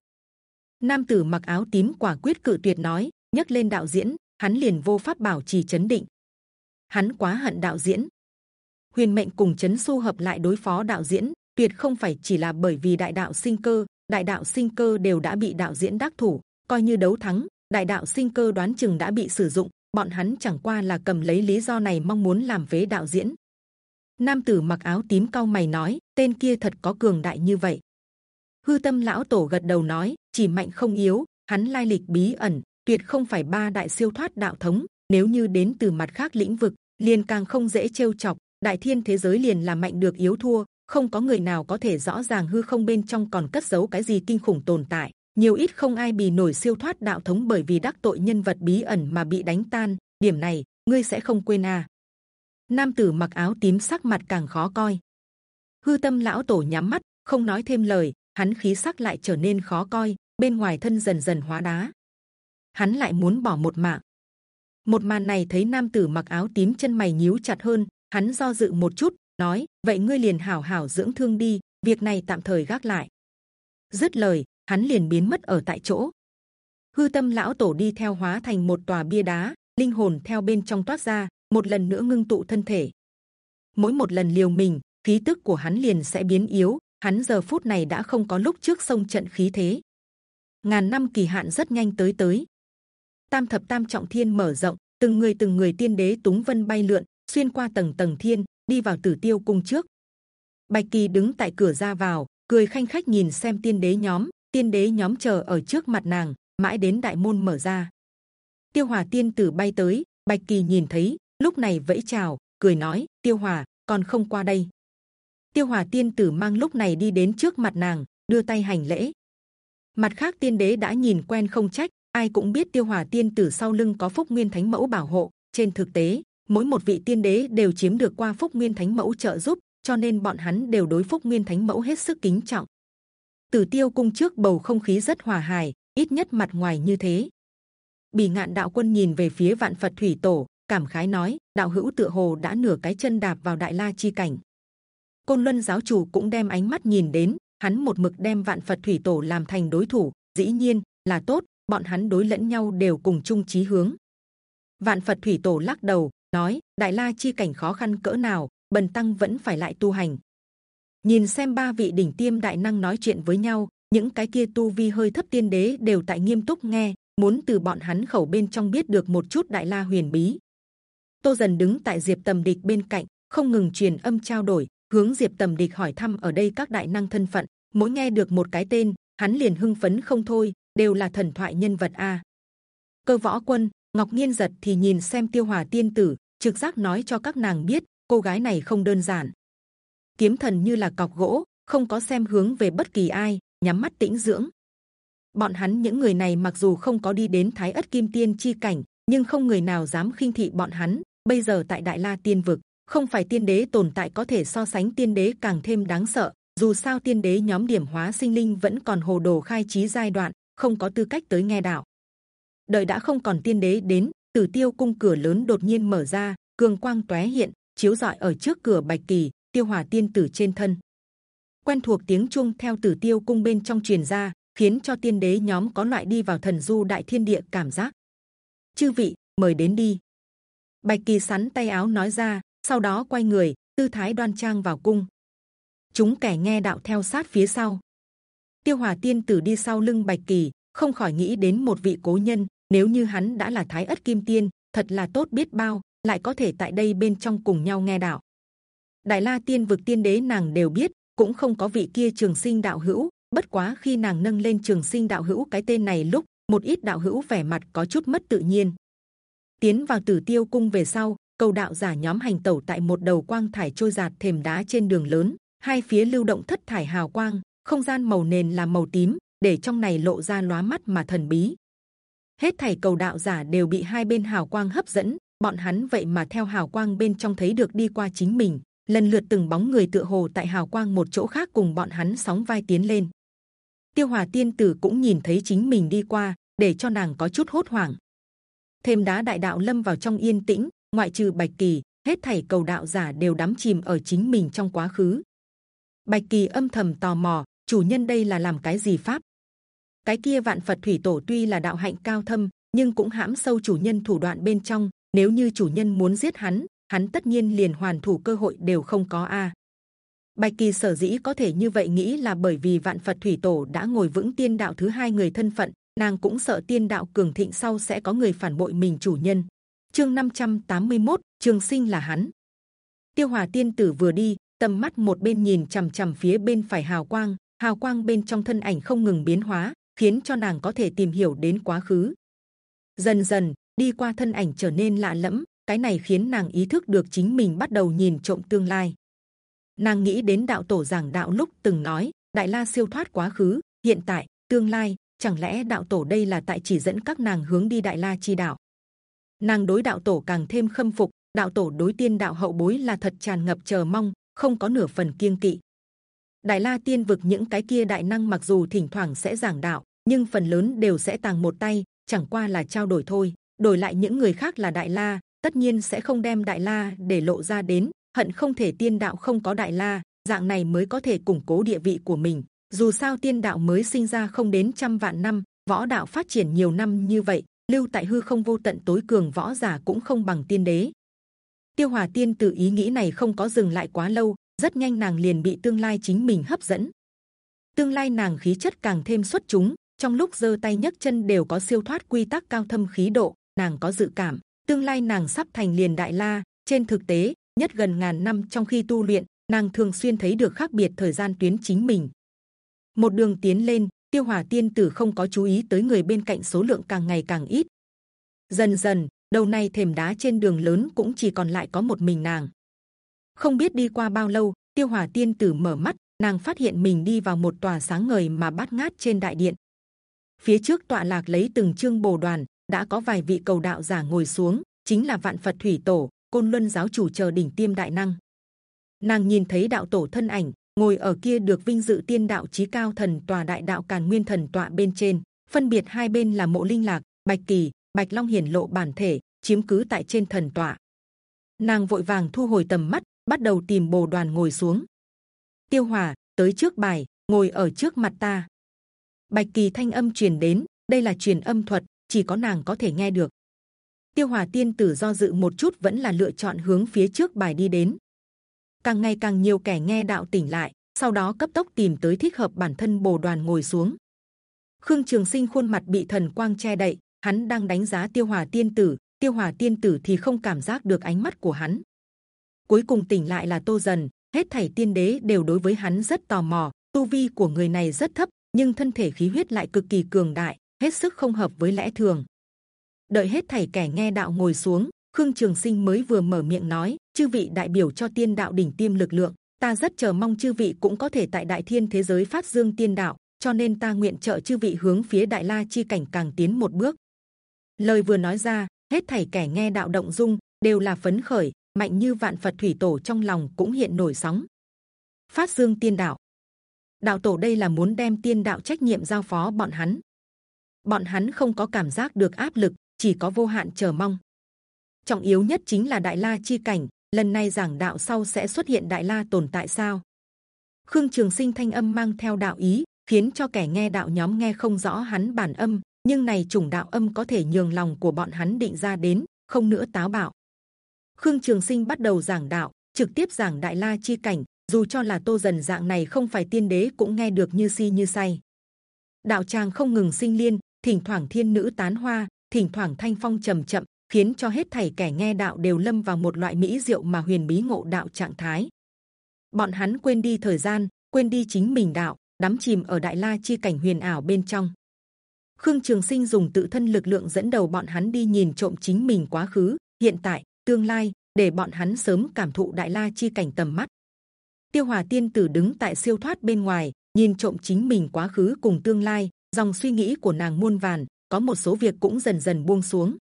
Nam tử mặc áo tím quả quyết cự tuyệt nói, nhấc lên đạo diễn, hắn liền vô pháp bảo trì chấn định. Hắn quá hận đạo diễn. Huyền mệnh cùng chấn su hợp lại đối phó đạo diễn, tuyệt không phải chỉ là bởi vì đại đạo sinh cơ, đại đạo sinh cơ đều đã bị đạo diễn đắc thủ, coi như đấu thắng, đại đạo sinh cơ đoán chừng đã bị sử dụng, bọn hắn chẳng qua là cầm lấy lý do này mong muốn làm vế đạo diễn. Nam tử mặc áo tím cao mày nói, tên kia thật có cường đại như vậy. Hư tâm lão tổ gật đầu nói, chỉ mạnh không yếu, hắn lai lịch bí ẩn, tuyệt không phải ba đại siêu thoát đạo thống. Nếu như đến từ mặt khác lĩnh vực, liền càng không dễ trêu chọc. Đại thiên thế giới liền là mạnh được yếu thua, không có người nào có thể rõ ràng hư không bên trong còn cất giấu cái gì kinh khủng tồn tại. Nhiều ít không ai bì nổi siêu thoát đạo thống bởi vì đắc tội nhân vật bí ẩn mà bị đánh tan. Điểm này ngươi sẽ không quên à? Nam tử mặc áo tím sắc mặt càng khó coi. Hư tâm lão tổ nhắm mắt, không nói thêm lời, hắn khí sắc lại trở nên khó coi, bên ngoài thân dần dần hóa đá. Hắn lại muốn bỏ một mạng. Một màn này thấy nam tử mặc áo tím chân mày nhíu chặt hơn, hắn do dự một chút, nói: vậy ngươi liền hảo hảo dưỡng thương đi, việc này tạm thời gác lại. Dứt lời, hắn liền biến mất ở tại chỗ. Hư tâm lão tổ đi theo hóa thành một tòa bia đá, linh hồn theo bên trong toát ra, một lần nữa ngưng tụ thân thể. Mỗi một lần liều mình, khí tức của hắn liền sẽ biến yếu. Hắn giờ phút này đã không có lúc trước sông trận khí thế. Ngàn năm kỳ hạn rất nhanh tới tới. Tam thập tam trọng thiên mở rộng, từng người từng người tiên đế túng vân bay lượn, xuyên qua tầng tầng thiên, đi vào tử tiêu cung trước. Bạch kỳ đứng tại cửa ra vào, cười khanh khách nhìn xem tiên đế nhóm. Tiên đế nhóm chờ ở trước mặt nàng, mãi đến đại môn mở ra. Tiêu hòa tiên tử bay tới, bạch kỳ nhìn thấy, lúc này vẫy chào, cười nói: Tiêu hòa, còn không qua đây. Tiêu hòa tiên tử mang lúc này đi đến trước mặt nàng, đưa tay hành lễ. Mặt khác tiên đế đã nhìn quen không trách, ai cũng biết tiêu hòa tiên tử sau lưng có phúc nguyên thánh mẫu bảo hộ. Trên thực tế, mỗi một vị tiên đế đều chiếm được qua phúc nguyên thánh mẫu trợ giúp, cho nên bọn hắn đều đối phúc nguyên thánh mẫu hết sức kính trọng. Tử tiêu cung trước bầu không khí rất hòa hài, ít nhất mặt ngoài như thế. Bì ngạn đạo quân nhìn về phía vạn Phật thủy tổ, cảm khái nói: đạo hữu tựa hồ đã nửa cái chân đạp vào đại la chi cảnh. Côn luân giáo chủ cũng đem ánh mắt nhìn đến, hắn một mực đem vạn phật thủy tổ làm thành đối thủ dĩ nhiên là tốt bọn hắn đối lẫn nhau đều cùng chung chí hướng. Vạn phật thủy tổ lắc đầu nói đại la chi cảnh khó khăn cỡ nào bần tăng vẫn phải lại tu hành. Nhìn xem ba vị đỉnh tiêm đại năng nói chuyện với nhau những cái kia tu vi hơi thấp tiên đế đều tại nghiêm túc nghe muốn từ bọn hắn khẩu bên trong biết được một chút đại la huyền bí. Tô dần đứng tại diệp tầm địch bên cạnh không ngừng truyền âm trao đổi hướng diệp tầm địch hỏi thăm ở đây các đại năng thân phận, mỗi nghe được một cái tên, hắn liền hưng phấn không thôi, đều là thần thoại nhân vật a. Cơ võ quân, ngọc nghiên giật thì nhìn xem tiêu hòa tiên tử, trực giác nói cho các nàng biết, cô gái này không đơn giản. Kiếm thần như là cọc gỗ, không có xem hướng về bất kỳ ai, nhắm mắt tĩnh dưỡng. Bọn hắn những người này mặc dù không có đi đến thái ất kim tiên chi cảnh, nhưng không người nào dám khinh thị bọn hắn, bây giờ tại đại la tiên vực không phải tiên đế tồn tại có thể so sánh tiên đế càng thêm đáng sợ, dù sao tiên đế nhóm điểm hóa sinh linh vẫn còn hồ đồ khai trí giai đoạn, không có tư cách tới nghe đạo. Đợi đã không còn tiên đế đến, tử tiêu cung cửa lớn đột nhiên mở ra, cường quang tóe hiện, chiếu rọi ở trước cửa bạch kỳ, tiêu hòa tiên tử trên thân. Quen thuộc tiếng chuông theo tử tiêu cung bên trong truyền ra, khiến cho tiên đế nhóm có loại đi vào thần du đại thiên địa cảm giác. Chư vị, mời đến đi. Bạch kỳ sắn tay áo nói ra sau đó quay người, tư thái đoan trang vào cung. Chúng kẻ nghe đạo theo sát phía sau. Tiêu hòa tiên tử đi sau lưng bạch kỳ, không khỏi nghĩ đến một vị cố nhân, nếu như hắn đã là thái ất kim tiên, thật là tốt biết bao, lại có thể tại đây bên trong cùng nhau nghe đạo. Đại la tiên vực tiên đế nàng đều biết, cũng không có vị kia trường sinh đạo hữu, bất quá khi nàng nâng lên trường sinh đạo hữu cái tên này lúc, một ít đạo hữu vẻ mặt có chút mất tự nhiên. Tiến vào tử tiêu cung về sau cầu đạo giả nhóm hành tẩu tại một đầu quang thải trôi giạt thềm đá trên đường lớn, hai phía lưu động thất thải hào quang, không gian màu nền là màu tím, để trong này lộ ra lóa mắt mà thần bí. Hết thảy cầu đạo giả đều bị hai bên hào quang hấp dẫn, bọn hắn vậy mà theo hào quang bên trong thấy được đi qua chính mình, lần lượt từng bóng người tựa hồ tại hào quang một chỗ khác cùng bọn hắn sóng vai tiến lên. Tiêu hòa tiên tử cũng nhìn thấy chính mình đi qua, để cho nàng có chút hốt hoảng. Thêm đá đại đạo lâm vào trong yên tĩnh ngoại trừ bạch kỳ hết thảy cầu đạo giả đều đắm chìm ở chính mình trong quá khứ. Bạch kỳ âm thầm tò mò chủ nhân đây là làm cái gì pháp? Cái kia vạn phật thủy tổ tuy là đạo hạnh cao thâm nhưng cũng hãm sâu chủ nhân thủ đoạn bên trong. Nếu như chủ nhân muốn giết hắn hắn tất nhiên liền hoàn thủ cơ hội đều không có a. Bạch kỳ sở dĩ có thể như vậy nghĩ là bởi vì vạn Phật thủy tổ đã ngồi vững tiên đạo thứ hai người thân phận, nàng cũng sợ tiên đạo cường thịnh sau sẽ có người phản bội mình chủ nhân. Chương 581, Trường Sinh là hắn. Tiêu Hòa tiên tử vừa đi, tầm mắt một bên nhìn c h ầ m c h ầ m phía bên phải hào quang, hào quang bên trong thân ảnh không ngừng biến hóa, khiến cho nàng có thể tìm hiểu đến quá khứ. Dần dần đi qua thân ảnh trở nên lạ lẫm, cái này khiến nàng ý thức được chính mình bắt đầu nhìn trộm tương lai nàng nghĩ đến đạo tổ giảng đạo lúc từng nói đại la siêu thoát quá khứ hiện tại tương lai chẳng lẽ đạo tổ đây là tại chỉ dẫn các nàng hướng đi đại la chi đạo nàng đối đạo tổ càng thêm khâm phục, đạo tổ đối tiên đạo hậu bối là thật tràn ngập chờ mong, không có nửa phần kiêng kỵ. Đại la tiên vực những cái kia đại năng mặc dù thỉnh thoảng sẽ giảng đạo, nhưng phần lớn đều sẽ tàng một tay, chẳng qua là trao đổi thôi. Đổi lại những người khác là đại la, tất nhiên sẽ không đem đại la để lộ ra đến, hận không thể tiên đạo không có đại la, dạng này mới có thể củng cố địa vị của mình. Dù sao tiên đạo mới sinh ra không đến trăm vạn năm, võ đạo phát triển nhiều năm như vậy lưu tại hư không vô tận tối cường võ giả cũng không bằng tiên đế. Tiêu hòa tiên tự ý nghĩ này không có dừng lại quá lâu, rất nhanh nàng liền bị tương lai chính mình hấp dẫn. Tương lai nàng khí chất càng thêm xuất chúng, trong lúc giơ tay nhấc chân đều có siêu thoát quy tắc cao thâm khí độ, nàng có dự cảm, tương lai nàng sắp thành liền đại la. Trên thực tế, nhất gần ngàn năm trong khi tu luyện, nàng thường xuyên thấy được khác biệt thời gian tuyến chính mình. Một đường tiến lên tiêu hòa tiên tử không có chú ý tới người bên cạnh số lượng càng ngày càng ít. Dần dần, đầu này thềm đá trên đường lớn cũng chỉ còn lại có một mình nàng. Không biết đi qua bao lâu, tiêu hòa tiên tử mở mắt, nàng phát hiện mình đi vào một tòa sáng ngời mà bát ngát trên đại điện. Phía trước tọa lạc lấy từng chương bồ đoàn, đã có vài vị cầu đạo giả ngồi xuống, chính là vạn phật thủy tổ, côn luân giáo chủ chờ đỉnh tiêm đại năng. Nàng nhìn thấy đạo tổ thân ảnh ngồi ở kia được vinh dự tiên đạo chí cao thần tòa đại đạo càn nguyên thần tọa bên trên phân biệt hai bên là mộ linh lạc bạch kỳ bạch long hiển lộ bản thể chiếm cứ tại trên thần tọa nàng vội vàng thu hồi tầm mắt bắt đầu tìm bồ đoàn ngồi xuống tiêu hòa tới trước bài ngồi ở trước mặt ta. Bạch kỳ thanh âm truyền đến, đây là truyền âm thuật, chỉ có nàng có thể nghe được. Tiêu Hòa Tiên Tử do dự một chút vẫn là lựa chọn hướng phía trước bài đi đến. Càng ngày càng nhiều kẻ nghe đạo tỉnh lại, sau đó cấp tốc tìm tới thích hợp bản thân bồ đoàn ngồi xuống. Khương Trường Sinh khuôn mặt bị thần quang che đậy, hắn đang đánh giá Tiêu Hòa Tiên Tử, Tiêu Hòa Tiên Tử thì không cảm giác được ánh mắt của hắn. Cuối cùng tỉnh lại là Tô Dần, hết thảy tiên đế đều đối với hắn rất tò mò. Tu vi của người này rất thấp, nhưng thân thể khí huyết lại cực kỳ cường đại, hết sức không hợp với lẽ thường. Đợi hết thảy kẻ nghe đạo ngồi xuống, Khương Trường Sinh mới vừa mở miệng nói: chư vị đại biểu cho tiên đạo đỉnh tiêm lực lượng, ta rất chờ mong chư vị cũng có thể tại đại thiên thế giới phát dương tiên đạo, cho nên ta nguyện trợ chư vị hướng phía đại la chi cảnh càng tiến một bước. Lời vừa nói ra, hết thảy kẻ nghe đạo động dung đều là phấn khởi, mạnh như vạn Phật thủy tổ trong lòng cũng hiện nổi sóng. Phát dương tiên đạo, đạo tổ đây là muốn đem tiên đạo trách nhiệm giao phó bọn hắn. Bọn hắn không có cảm giác được áp lực, chỉ có vô hạn chờ mong. Trọng yếu nhất chính là đại la chi cảnh. Lần này giảng đạo sau sẽ xuất hiện đại la tồn tại sao? Khương Trường Sinh thanh âm mang theo đạo ý, khiến cho kẻ nghe đạo nhóm nghe không rõ hắn bản âm, nhưng này chủng đạo âm có thể nhường lòng của bọn hắn định ra đến, không nữa táo bạo. Khương Trường Sinh bắt đầu giảng đạo, trực tiếp giảng đại la chi cảnh. Dù cho là tô dần dạng này không phải tiên đế cũng nghe được như si như say. Đạo tràng không ngừng sinh liên, thỉnh thoảng thiên nữ tán hoa, thỉnh thoảng thanh phong trầm chậm, khiến cho hết thảy kẻ nghe đạo đều lâm vào một loại mỹ diệu mà huyền bí ngộ đạo trạng thái. Bọn hắn quên đi thời gian, quên đi chính mình đạo, đắm chìm ở đại la chi cảnh huyền ảo bên trong. Khương Trường Sinh dùng tự thân lực lượng dẫn đầu bọn hắn đi nhìn trộm chính mình quá khứ, hiện tại, tương lai, để bọn hắn sớm cảm thụ đại la chi cảnh tầm mắt. Tiêu Hòa Tiên Tử đứng tại siêu thoát bên ngoài, nhìn trộm chính mình quá khứ cùng tương lai, dòng suy nghĩ của nàng muôn vàn, có một số việc cũng dần dần buông xuống.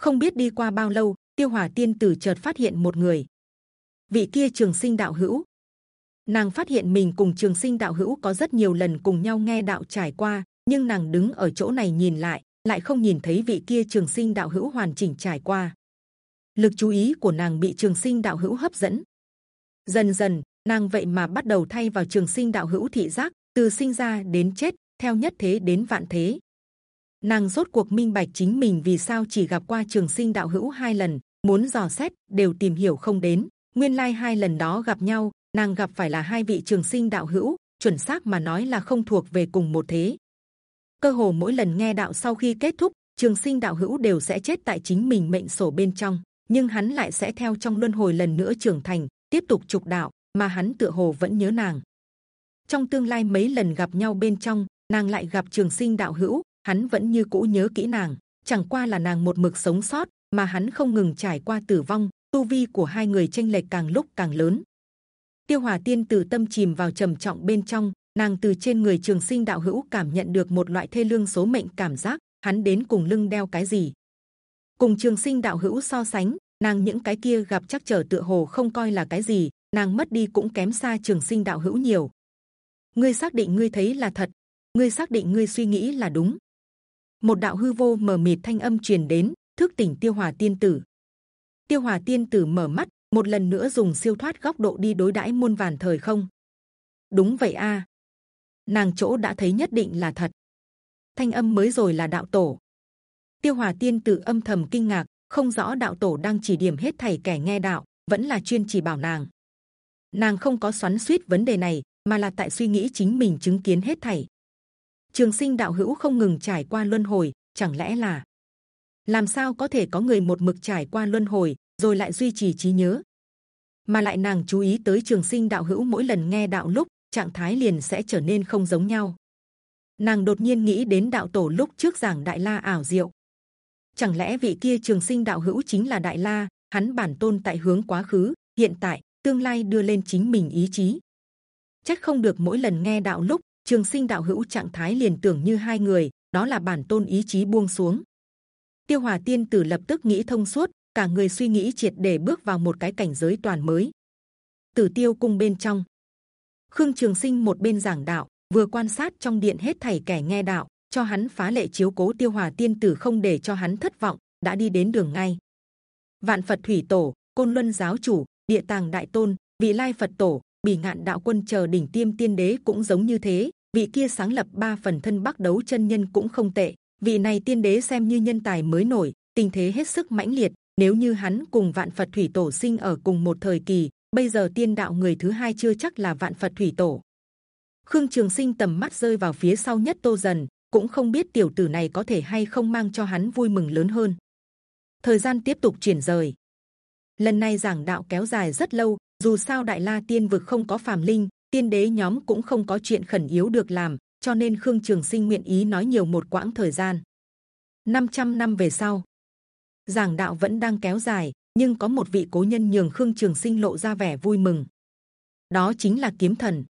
Không biết đi qua bao lâu, Tiêu Hòa Tiên Tử chợt phát hiện một người. Vị kia Trường Sinh Đạo Hữu. Nàng phát hiện mình cùng Trường Sinh Đạo Hữu có rất nhiều lần cùng nhau nghe đạo trải qua, nhưng nàng đứng ở chỗ này nhìn lại, lại không nhìn thấy vị kia Trường Sinh Đạo Hữu hoàn chỉnh trải qua. Lực chú ý của nàng bị Trường Sinh Đạo Hữu hấp dẫn. Dần dần, nàng vậy mà bắt đầu thay vào Trường Sinh Đạo Hữu thị giác, từ sinh ra đến chết, theo nhất thế đến vạn thế, nàng rốt cuộc minh bạch chính mình vì sao chỉ gặp qua trường sinh đạo hữu hai lần, muốn dò xét, đều tìm hiểu không đến. Nguyên lai hai lần đó gặp nhau, nàng gặp phải là hai vị trường sinh đạo hữu, chuẩn xác mà nói là không thuộc về cùng một thế. Cơ hồ mỗi lần nghe đạo sau khi kết thúc, trường sinh đạo hữu đều sẽ chết tại chính mình mệnh sổ bên trong, nhưng hắn lại sẽ theo trong luân hồi lần nữa trưởng thành, tiếp tục trục đạo, mà hắn tựa hồ vẫn nhớ nàng. Trong tương lai mấy lần gặp nhau bên trong, nàng lại gặp trường sinh đạo hữu hắn vẫn như cũ nhớ kỹ nàng, chẳng qua là nàng một mực sống sót, mà hắn không ngừng trải qua tử vong, tu vi của hai người tranh lệch càng lúc càng lớn. Tiêu hòa tiên từ tâm chìm vào trầm trọng bên trong, nàng từ trên người trường sinh đạo hữu cảm nhận được một loại thê lương số mệnh cảm giác, hắn đến cùng lưng đeo cái gì. Cùng trường sinh đạo hữu so sánh, nàng những cái kia gặp chắc trở tựa hồ không coi là cái gì, nàng mất đi cũng kém xa trường sinh đạo hữu nhiều. Ngươi xác định ngươi thấy là thật, ngươi xác định ngươi suy nghĩ là đúng một đạo hư vô mờ mịt thanh âm truyền đến, thức tỉnh tiêu hòa tiên tử. Tiêu hòa tiên tử mở mắt, một lần nữa dùng siêu thoát góc độ đi đối đãi muôn vàn thời không. Đúng vậy a. Nàng chỗ đã thấy nhất định là thật. Thanh âm mới rồi là đạo tổ. Tiêu hòa tiên tử âm thầm kinh ngạc, không rõ đạo tổ đang chỉ điểm hết thầy kẻ nghe đạo, vẫn là chuyên chỉ bảo nàng. Nàng không có xoắn xuýt vấn đề này, mà là tại suy nghĩ chính mình chứng kiến hết thảy trường sinh đạo hữu không ngừng trải qua luân hồi, chẳng lẽ là làm sao có thể có người một mực trải qua luân hồi, rồi lại duy trì trí nhớ? Mà lại nàng chú ý tới trường sinh đạo hữu mỗi lần nghe đạo lúc, trạng thái liền sẽ trở nên không giống nhau. Nàng đột nhiên nghĩ đến đạo tổ lúc trước giảng đại la ảo diệu. Chẳng lẽ vị kia trường sinh đạo hữu chính là đại la, hắn bản tôn tại hướng quá khứ, hiện tại, tương lai đưa lên chính mình ý chí? Chắc không được mỗi lần nghe đạo lúc trường sinh đạo hữu trạng thái liền tưởng như hai người, đó là bản tôn ý chí buông xuống. Tiêu hòa tiên tử lập tức nghĩ thông suốt, cả người suy nghĩ triệt để bước vào một cái cảnh giới toàn mới. Tử tiêu cung bên trong. Khương trường sinh một bên giảng đạo, vừa quan sát trong điện hết thảy kẻ nghe đạo, cho hắn phá lệ chiếu cố tiêu hòa tiên tử không để cho hắn thất vọng, đã đi đến đường ngay. Vạn phật thủy tổ, côn luân giáo chủ, địa tàng đại tôn, vị lai phật tổ, bỉ ngạn đạo quân chờ đỉnh tiêm tiên đế cũng giống như thế vị kia sáng lập ba phần thân bắc đấu chân nhân cũng không tệ. Vị này tiên đế xem như nhân tài mới nổi, tình thế hết sức mãnh liệt. Nếu như hắn cùng vạn phật thủy tổ sinh ở cùng một thời kỳ, bây giờ tiên đạo người thứ hai chưa chắc là vạn phật thủy tổ. Khương trường sinh tầm mắt rơi vào phía sau nhất tô dần, cũng không biết tiểu tử này có thể hay không mang cho hắn vui mừng lớn hơn. Thời gian tiếp tục chuyển rời. Lần này giảng đạo kéo dài rất lâu, dù sao đại la tiên vực không có phàm linh tiên đế nhóm cũng không có chuyện khẩn yếu được làm, cho nên khương trường sinh nguyện ý nói nhiều một quãng thời gian. 500 năm về sau, giảng đạo vẫn đang kéo dài, nhưng có một vị cố nhân nhường khương trường sinh lộ ra vẻ vui mừng. Đó chính là kiếm thần.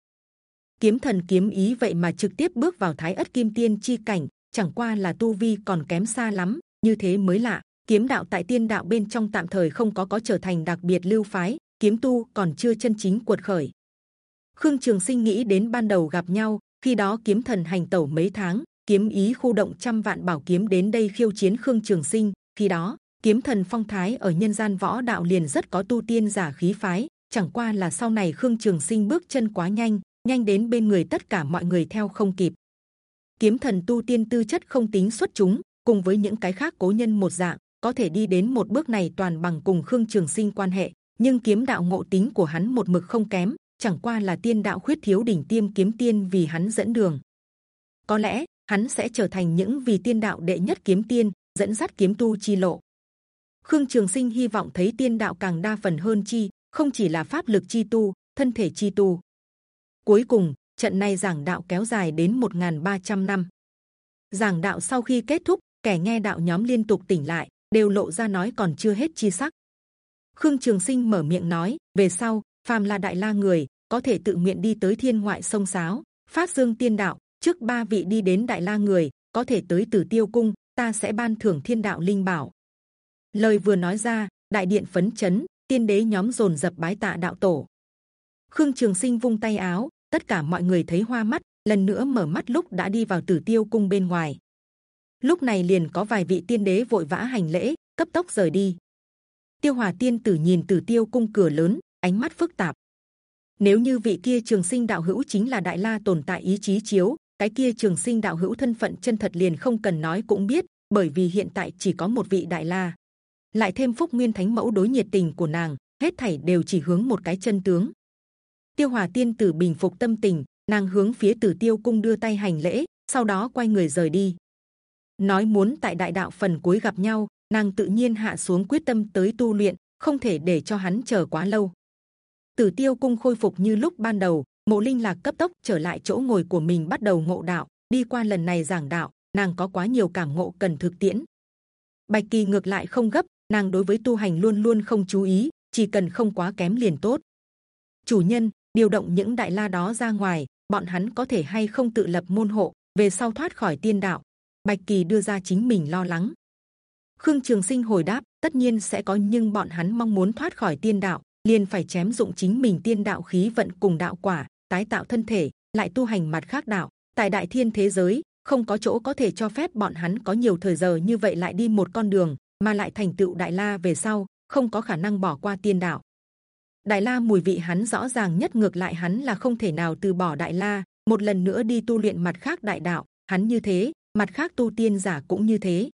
Kiếm thần kiếm ý vậy mà trực tiếp bước vào thái ất kim tiên chi cảnh, chẳng qua là tu vi còn kém xa lắm, như thế mới lạ, kiếm đạo tại tiên đạo bên trong tạm thời không có có trở thành đặc biệt lưu phái, kiếm tu còn chưa chân chính cuột khởi khương trường sinh nghĩ đến ban đầu gặp nhau, khi đó kiếm thần hành tẩu mấy tháng, kiếm ý khu động trăm vạn bảo kiếm đến đây khiêu chiến khương trường sinh. Khi đó, kiếm thần phong thái ở nhân gian võ đạo liền rất có tu tiên giả khí phái. Chẳng qua là sau này khương trường sinh bước chân quá nhanh nhanh đến bên người tất cả mọi người theo không kịp. Kiếm thần tu tiên tư chất không tính xuất chúng, cùng với những cái khác cố nhân một dạng, có thể đi đến một bước này toàn bằng cùng khương trường sinh quan hệ. Nhưng kiếm đạo ngộ tính của hắn một mực không kém chẳng qua là tiên đạo khuyết thiếu đỉnh tiêm kiếm tiên vì hắn dẫn đường. Có lẽ, hắn sẽ trở thành những vì tiên đạo đệ nhất kiếm tiên, dẫn dắt kiếm tu chi lộ. Khương trường sinh hy vọng thấy tiên đạo càng đa phần hơn chi, không chỉ là pháp lực chi tu, thân thể chi tu. Cuối cùng, trận này giảng đạo kéo dài đến 1.300 năm. Giảng đạo sau khi kết thúc, kẻ nghe đạo nhóm liên tục tỉnh lại, đều lộ ra nói còn chưa hết chi sắc. Khương trường sinh mở miệng nói, về sau phàm là đại la người, có thể tự nguyện đi tới thiên ngoại sông sáo phát dương tiên đạo. Trước ba vị đi đến đại la người, có thể tới tử tiêu cung, ta sẽ ban thưởng thiên đạo linh bảo. Lời vừa nói ra, đại điện phấn chấn, tiên đế nhóm rồn dập bái tạ đạo tổ. Khương trường sinh vung tay áo, tất cả mọi người thấy hoa mắt, lần nữa mở mắt lúc đã đi vào tử tiêu cung bên ngoài. Lúc này liền có vài vị tiên đế vội vã hành lễ, cấp tốc rời đi. Tiêu hòa tiên tử nhìn tử tiêu cung cửa lớn ánh mắt phức tạp. Nếu như vị kia trường sinh đạo hữu chính là đại la tồn tại ý chí chiếu, cái kia trường sinh đạo hữu thân phận chân thật liền không cần nói cũng biết, bởi vì hiện tại chỉ có một vị đại la. Lại thêm phúc nguyên thánh mẫu đối nhiệt tình của nàng, hết thảy đều chỉ hướng một cái chân tướng. Tiêu hòa tiên tử bình phục tâm tình, nàng hướng phía tử tiêu cung đưa tay hành lễ, sau đó quay người rời đi. Nói muốn tại đại đạo phần cuối gặp nhau, nàng tự nhiên hạ xuống quyết tâm tới tu luyện, không thể để cho hắn chờ quá lâu tử tiêu cung khôi phục như lúc ban đầu, mộ linh lạc cấp tốc trở lại chỗ ngồi của mình bắt đầu ngộ đạo, đi qua lần này giảng đạo, nàng có quá nhiều cảm ngộ cần thực tiễn. Bạch kỳ ngược lại không gấp, nàng đối với tu hành luôn luôn không chú ý, chỉ cần không quá kém liền tốt. Chủ nhân, điều động những đại la đó ra ngoài, bọn hắn có thể hay không tự lập môn hộ, về sau thoát khỏi tiên đạo? Bạch kỳ đưa ra chính mình lo lắng. Khương trường sinh hồi đáp, tất nhiên sẽ có nhưng bọn hắn mong muốn thoát khỏi tiên đạo liền phải chém dụng chính mình tiên đạo khí vận cùng đạo quả, tái tạo thân thể, lại tu hành mặt khác đạo. Tại đại thiên thế giới, không có chỗ có thể cho phép bọn hắn có nhiều thời giờ như vậy lại đi một con đường, mà lại thành tựu đại la về sau, không có khả năng bỏ qua tiên đạo. Đại la mùi vị hắn rõ ràng nhất ngược lại hắn là không thể nào từ bỏ đại la, một lần nữa đi tu luyện mặt khác đại đạo, hắn như thế, mặt khác tu tiên giả cũng như thế.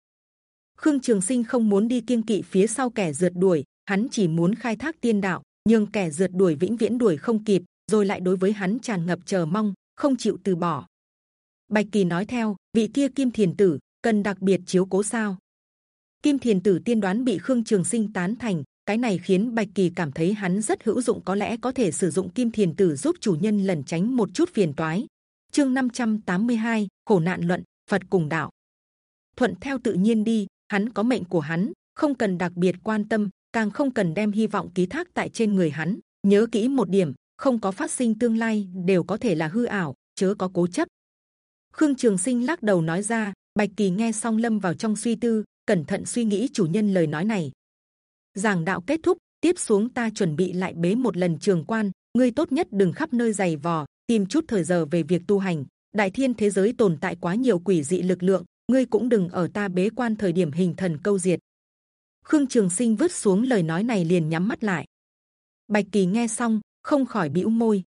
Khương trường sinh không muốn đi kiêng kỵ phía sau kẻ rượt đuổi hắn chỉ muốn khai thác tiên đạo nhưng kẻ rượt đuổi vĩnh viễn đuổi không kịp rồi lại đối với hắn tràn ngập chờ mong không chịu từ bỏ. Bạch kỳ nói theo vị kia kim thiền tử cần đặc biệt chiếu cố sao? Kim thiền tử tiên đoán bị khương trường sinh tán thành cái này khiến bạch kỳ cảm thấy hắn rất hữu dụng có lẽ có thể sử dụng kim thiền tử giúp chủ nhân lẩn tránh một chút phiền toái. Chương 582, khổ nạn luận phật cùng đạo. Thuận theo tự nhiên đi hắn có mệnh của hắn không cần đặc biệt quan tâm càng không cần đem hy vọng ký thác tại trên người hắn. Nhớ kỹ một điểm, không có phát sinh tương lai, đều có thể là hư ảo, chớ có cố chấp. Khương trường sinh lắc đầu nói ra, bạch kỳ nghe xong lâm vào trong suy tư, cẩn thận suy nghĩ chủ nhân lời nói này. Giảng đạo kết thúc, tiếp xuống ta chuẩn bị lại bế một lần trường quan, ngươi tốt nhất đừng khắp nơi giày vò, tìm chút thời giờ về việc tu hành. Đại thiên thế giới tồn tại quá nhiều quỷ dị lực lượng, ngươi cũng đừng ở ta bế quan thời điểm hình thần câu diệt khương trường sinh vứt xuống lời nói này liền nhắm mắt lại bạch kỳ nghe xong không khỏi bĩu môi.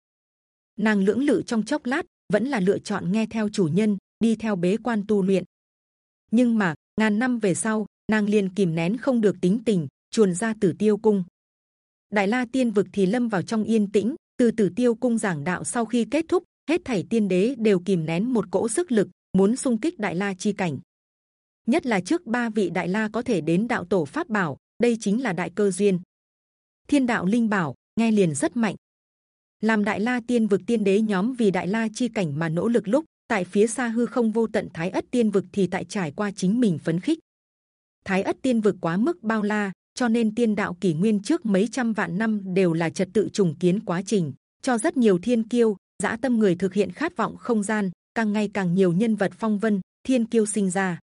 Nàng lưỡng lự trong chốc lát, vẫn là lựa chọn nghe theo chủ nhân, đi theo bế quan tu luyện. Nhưng mà ngàn năm về sau, nàng liền kìm nén không được tính tình, chuồn ra Tử Tiêu Cung. Đại La Tiên vực thì lâm vào trong yên tĩnh. Từ Tử Tiêu Cung giảng đạo sau khi kết thúc, hết thảy tiên đế đều kìm nén một cỗ sức lực, muốn xung kích Đại La chi cảnh. Nhất là trước ba vị Đại La có thể đến đạo tổ pháp bảo, đây chính là đại cơ duyên. Thiên đạo linh bảo nghe liền rất mạnh. Làm Đại La Tiên vực tiên đế nhóm vì Đại La chi cảnh mà nỗ lực lúc tại phía xa hư không vô tận Thái ất tiên vực thì tại trải qua chính mình phấn khích. Thái ất tiên vực quá mức bao la, cho nên tiên đạo kỷ nguyên trước mấy trăm vạn năm đều là trật tự trùng kiến quá trình, cho rất nhiều thiên kiêu, dã tâm người thực hiện khát vọng không gian, càng ngày càng nhiều nhân vật phong vân, thiên kiêu sinh ra.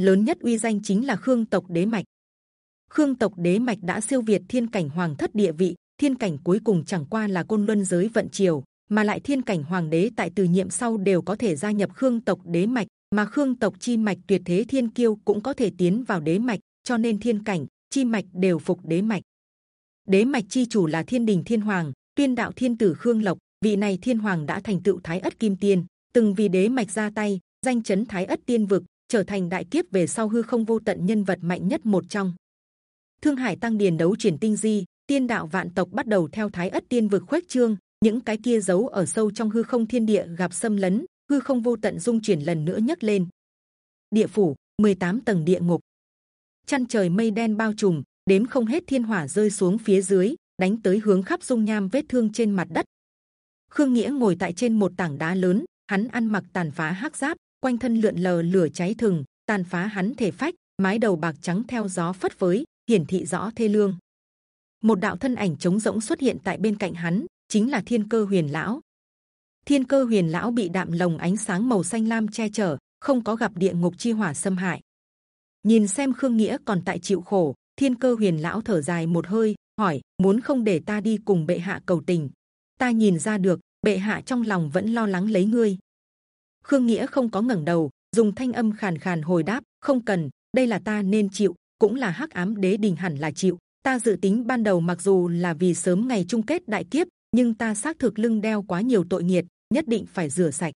Lớn nhất uy danh chính là Khương tộc đế mạch. Khương tộc đế mạch đã siêu việt thiên cảnh hoàng thất địa vị, thiên cảnh cuối cùng chẳng qua là côn luân giới vận triều, mà lại thiên cảnh hoàng đế tại từ nhiệm sau đều có thể gia nhập Khương tộc đế mạch, mà Khương tộc chi mạch tuyệt thế thiên kiêu cũng có thể tiến vào đế mạch, cho nên thiên cảnh chi mạch đều phục đế mạch. Đế mạch chi chủ là thiên đình thiên hoàng, tuyên đạo thiên tử Khương lộc. Vị này thiên hoàng đã thành tựu thái ất kim tiên, từng vì đế mạch ra tay, danh chấn thái ất tiên vực, trở thành đại kiếp về sau hư không vô tận nhân vật mạnh nhất một trong. Thương Hải tăng điền đấu chuyển tinh di, tiên đạo vạn tộc bắt đầu theo thái ất tiên vực khuếch trương, những cái kia giấu ở sâu trong hư không thiên địa gặp xâm lấn, hư không vô tận dung chuyển lần nữa nhấc lên. Địa phủ 18 tầng địa ngục, chăn trời mây đen bao trùm, đếm không hết thiên hỏa rơi xuống phía dưới, đánh tới hướng khắp dung nham vết thương trên mặt đất. Khương Nghĩa ngồi tại trên một tảng đá lớn, hắn ăn mặc tàn phá hắc giáp, quanh thân lượn lờ lửa cháy thừng, tàn phá hắn thể phách, mái đầu bạc trắng theo gió phất phới, hiển thị rõ thê lương. Một đạo thân ảnh trống rỗng xuất hiện tại bên cạnh hắn, chính là Thiên Cơ Huyền Lão. Thiên Cơ Huyền Lão bị đạm lồng ánh sáng màu xanh lam che chở, không có gặp địa ngục chi hỏa xâm hại. Nhìn xem Khương Nghĩa còn tại chịu khổ, Thiên Cơ Huyền Lão thở dài một hơi, hỏi: muốn không để ta đi cùng bệ hạ cầu tình? Ta nhìn ra được, bệ hạ trong lòng vẫn lo lắng lấy ngươi. Khương Nghĩa không có ngẩng đầu, dùng thanh âm khàn khàn hồi đáp: không cần, đây là ta nên chịu, cũng là hắc ám đế đình hẳn là chịu. Ta dự tính ban đầu mặc dù là vì sớm ngày chung kết đại kiếp, nhưng ta xác thực lưng đeo quá nhiều tội nghiệt, nhất định phải rửa sạch.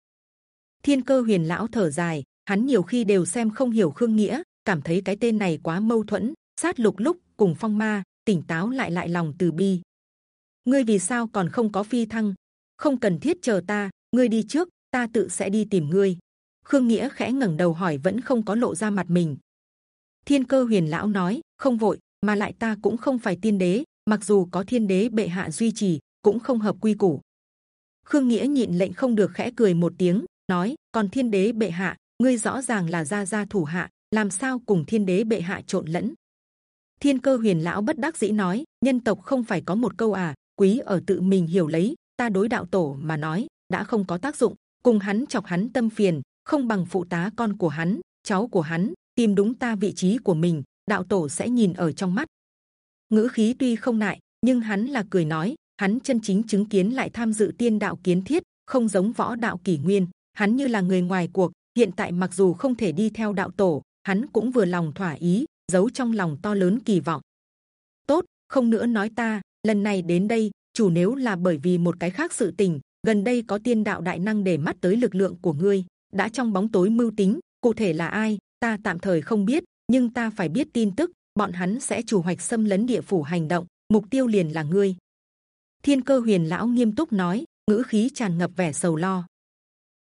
Thiên cơ huyền lão thở dài, hắn nhiều khi đều xem không hiểu khương nghĩa, cảm thấy cái tên này quá mâu thuẫn. sát lục lúc cùng phong ma, tỉnh táo lại lại lòng từ bi. Ngươi vì sao còn không có phi thăng? Không cần thiết chờ ta, ngươi đi trước, ta tự sẽ đi tìm ngươi. Khương nghĩa khẽ ngẩng đầu hỏi vẫn không có lộ ra mặt mình. Thiên cơ huyền lão nói không vội, mà lại ta cũng không phải tiên đế, mặc dù có thiên đế bệ hạ duy trì, cũng không hợp quy củ. Khương Nghĩa nhịn lệnh không được khẽ cười một tiếng, nói: còn thiên đế bệ hạ, ngươi rõ ràng là gia gia thủ hạ, làm sao cùng thiên đế bệ hạ trộn lẫn? Thiên cơ huyền lão bất đắc dĩ nói: nhân tộc không phải có một câu à, quý ở tự mình hiểu lấy. Ta đối đạo tổ mà nói đã không có tác dụng, cùng hắn chọc hắn tâm phiền, không bằng phụ tá con của hắn, cháu của hắn tìm đúng ta vị trí của mình, đạo tổ sẽ nhìn ở trong mắt. Ngữ khí tuy không nại, nhưng hắn là cười nói, hắn chân chính chứng kiến lại tham dự tiên đạo kiến thiết, không giống võ đạo kỷ nguyên. Hắn như là người ngoài cuộc, hiện tại mặc dù không thể đi theo đạo tổ, hắn cũng vừa lòng thỏa ý, giấu trong lòng to lớn kỳ vọng. Tốt, không nữa nói ta, lần này đến đây, chủ nếu là bởi vì một cái khác sự tình, gần đây có tiên đạo đại năng để mắt tới lực lượng của ngươi, đã trong bóng tối mưu tính, cụ thể là ai, ta tạm thời không biết, nhưng ta phải biết tin tức, bọn hắn sẽ chủ hoạch xâm lấn địa phủ hành động, mục tiêu liền là ngươi. Thiên cơ huyền lão nghiêm túc nói, ngữ khí tràn ngập vẻ sầu lo.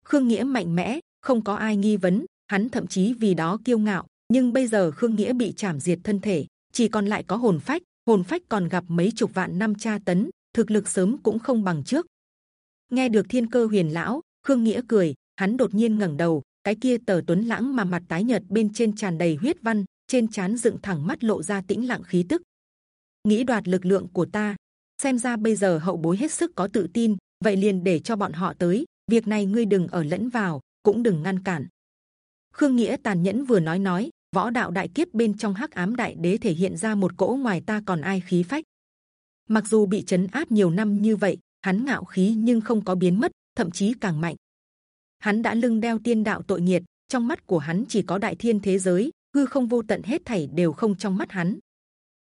Khương nghĩa mạnh mẽ, không có ai nghi vấn, hắn thậm chí vì đó kiêu ngạo. Nhưng bây giờ Khương nghĩa bị chảm diệt thân thể, chỉ còn lại có hồn phách, hồn phách còn gặp mấy chục vạn năm tra tấn, thực lực sớm cũng không bằng trước. Nghe được thiên cơ huyền lão, Khương nghĩa cười, hắn đột nhiên ngẩng đầu, cái kia tờ tuấn lãng mà mặt tái nhợt bên trên tràn đầy huyết văn, trên trán dựng thẳng mắt lộ ra tĩnh lặng khí tức. nghĩ đoạt lực lượng của ta, xem ra bây giờ hậu bối hết sức có tự tin vậy liền để cho bọn họ tới việc này ngươi đừng ở lẫn vào cũng đừng ngăn cản khương nghĩa tàn nhẫn vừa nói nói võ đạo đại kiếp bên trong hắc ám đại đế thể hiện ra một cỗ ngoài ta còn ai khí phách mặc dù bị chấn áp nhiều năm như vậy hắn ngạo khí nhưng không có biến mất thậm chí càng mạnh hắn đã lưng đeo tiên đạo tội nghiệt trong mắt của hắn chỉ có đại thiên thế giới hư không vô tận hết thảy đều không trong mắt hắn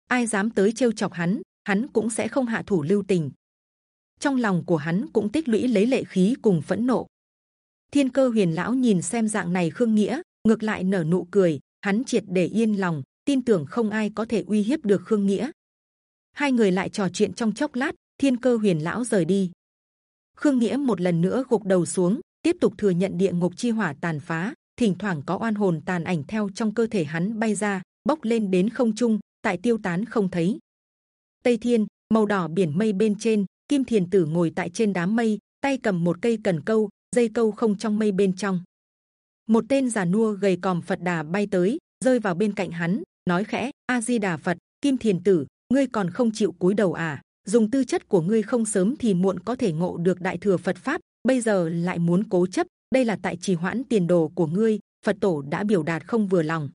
ai dám tới trêu chọc hắn hắn cũng sẽ không hạ thủ lưu tình. trong lòng của hắn cũng tích lũy lấy lệ khí cùng phẫn nộ. Thiên cơ huyền lão nhìn xem dạng này khương nghĩa, ngược lại nở nụ cười, hắn triệt để yên lòng, tin tưởng không ai có thể uy hiếp được khương nghĩa. Hai người lại trò chuyện trong chốc lát, thiên cơ huyền lão rời đi. Khương nghĩa một lần nữa gục đầu xuống, tiếp tục thừa nhận địa ngục chi hỏa tàn phá, thỉnh thoảng có oan hồn tàn ảnh theo trong cơ thể hắn bay ra, bốc lên đến không trung, tại tiêu tán không thấy. Tây thiên màu đỏ biển mây bên trên, kim thiền tử ngồi tại trên đám mây, tay cầm một cây cần câu, dây câu không trong mây bên trong. Một tên già nua gầy còm Phật đà bay tới, rơi vào bên cạnh hắn, nói khẽ: A Di Đà Phật, Kim Thiền Tử, ngươi còn không chịu cúi đầu à? Dùng tư chất của ngươi không sớm thì muộn có thể ngộ được đại thừa Phật pháp, bây giờ lại muốn cố chấp, đây là tại trì hoãn tiền đồ của ngươi. Phật tổ đã biểu đạt không vừa lòng.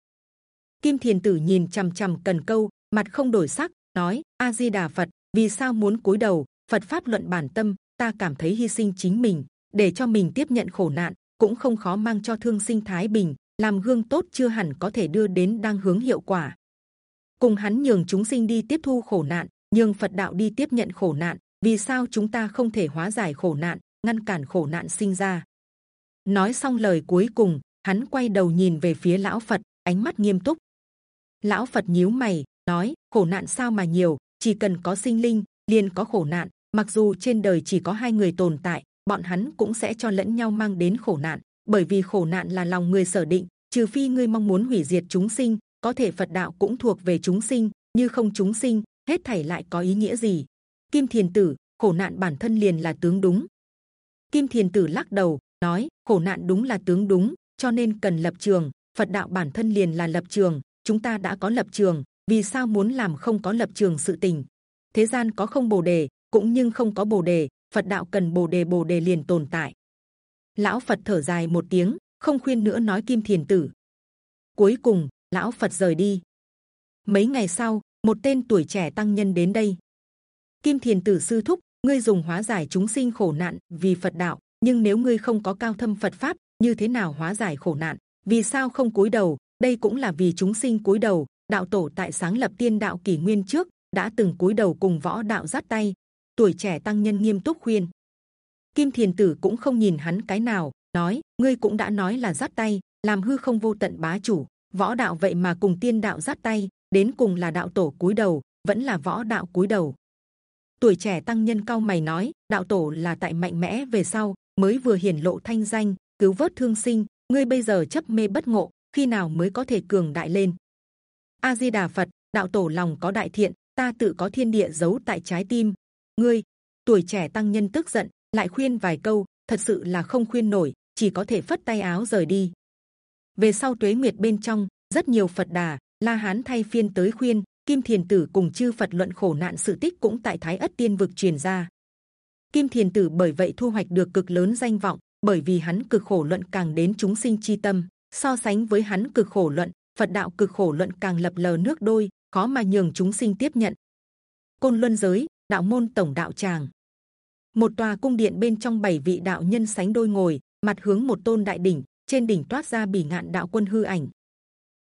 Kim Thiền Tử nhìn c h ầ m c h ầ m cần câu, mặt không đổi sắc, nói: A Di Đà Phật, vì sao muốn cúi đầu? Phật pháp luận bản tâm, ta cảm thấy hy sinh chính mình, để cho mình tiếp nhận khổ nạn, cũng không khó mang cho thương sinh thái bình, làm gương tốt chưa hẳn có thể đưa đến đang hướng hiệu quả. Cùng hắn nhường chúng sinh đi tiếp thu khổ nạn, nhưng Phật đạo đi tiếp nhận khổ nạn. Vì sao chúng ta không thể hóa giải khổ nạn, ngăn cản khổ nạn sinh ra? Nói xong lời cuối cùng, hắn quay đầu nhìn về phía lão Phật, ánh mắt nghiêm túc. Lão Phật nhíu mày, nói: khổ nạn sao mà nhiều? Chỉ cần có sinh linh, liền có khổ nạn. Mặc dù trên đời chỉ có hai người tồn tại, bọn hắn cũng sẽ cho lẫn nhau mang đến khổ nạn. Bởi vì khổ nạn là lòng người sở định, trừ phi ngươi mong muốn hủy diệt chúng sinh, có thể Phật đạo cũng thuộc về chúng sinh, như không chúng sinh, hết thảy lại có ý nghĩa gì? Kim Thiền Tử, khổ nạn bản thân liền là tướng đúng. Kim Thiền Tử lắc đầu, nói khổ nạn đúng là tướng đúng, cho nên cần lập trường. Phật đạo bản thân liền là lập trường, chúng ta đã có lập trường, vì sao muốn làm không có lập trường sự tình? Thế gian có không bồ đề, cũng nhưng không có bồ đề. Phật đạo cần bồ đề, bồ đề liền tồn tại. Lão Phật thở dài một tiếng, không khuyên nữa nói Kim Thiền Tử. Cuối cùng, lão Phật rời đi. Mấy ngày sau, một tên tuổi trẻ tăng nhân đến đây. Kim Thiền Tử sư thúc, ngươi dùng hóa giải chúng sinh khổ nạn vì Phật đạo, nhưng nếu ngươi không có cao thâm Phật pháp, như thế nào hóa giải khổ nạn? Vì sao không cúi đầu? Đây cũng là vì chúng sinh cúi đầu. Đạo tổ tại sáng lập tiên đạo kỷ nguyên trước đã từng cúi đầu cùng võ đạo dắt tay. Tuổi trẻ tăng nhân nghiêm túc khuyên. Kim Thiền Tử cũng không nhìn hắn cái nào, nói: ngươi cũng đã nói là dắt tay, làm hư không vô tận bá chủ. Võ đạo vậy mà cùng tiên đạo dắt tay, đến cùng là đạo tổ cúi đầu, vẫn là võ đạo cúi đầu. Tuổi trẻ tăng nhân cao mày nói: đạo tổ là tại mạnh mẽ về sau mới vừa hiển lộ thanh danh, cứu vớt thương sinh. Ngươi bây giờ chấp mê bất ngộ, khi nào mới có thể cường đại lên? A Di Đà Phật, đạo tổ lòng có đại thiện, ta tự có thiên địa giấu tại trái tim. Ngươi, tuổi trẻ tăng nhân tức giận, lại khuyên vài câu, thật sự là không khuyên nổi, chỉ có thể phất tay áo rời đi. Về sau tuế nguyệt bên trong, rất nhiều Phật đà, La Hán thay phiên tới khuyên, Kim Thiền Tử cùng chư Phật luận khổ nạn sự tích cũng tại Thái Ất Tiên vực truyền ra. Kim Thiền Tử bởi vậy thu hoạch được cực lớn danh vọng, bởi vì hắn cực khổ luận càng đến chúng sinh chi tâm. So sánh với hắn cực khổ luận, Phật đạo cực khổ luận càng lập lờ nước đôi, khó mà nhường chúng sinh tiếp nhận. Côn Luân giới, đạo môn tổng đạo tràng, một tòa cung điện bên trong bảy vị đạo nhân sánh đôi ngồi, mặt hướng một tôn đại đỉnh, trên đỉnh toát ra bỉ ngạn đạo quân hư ảnh.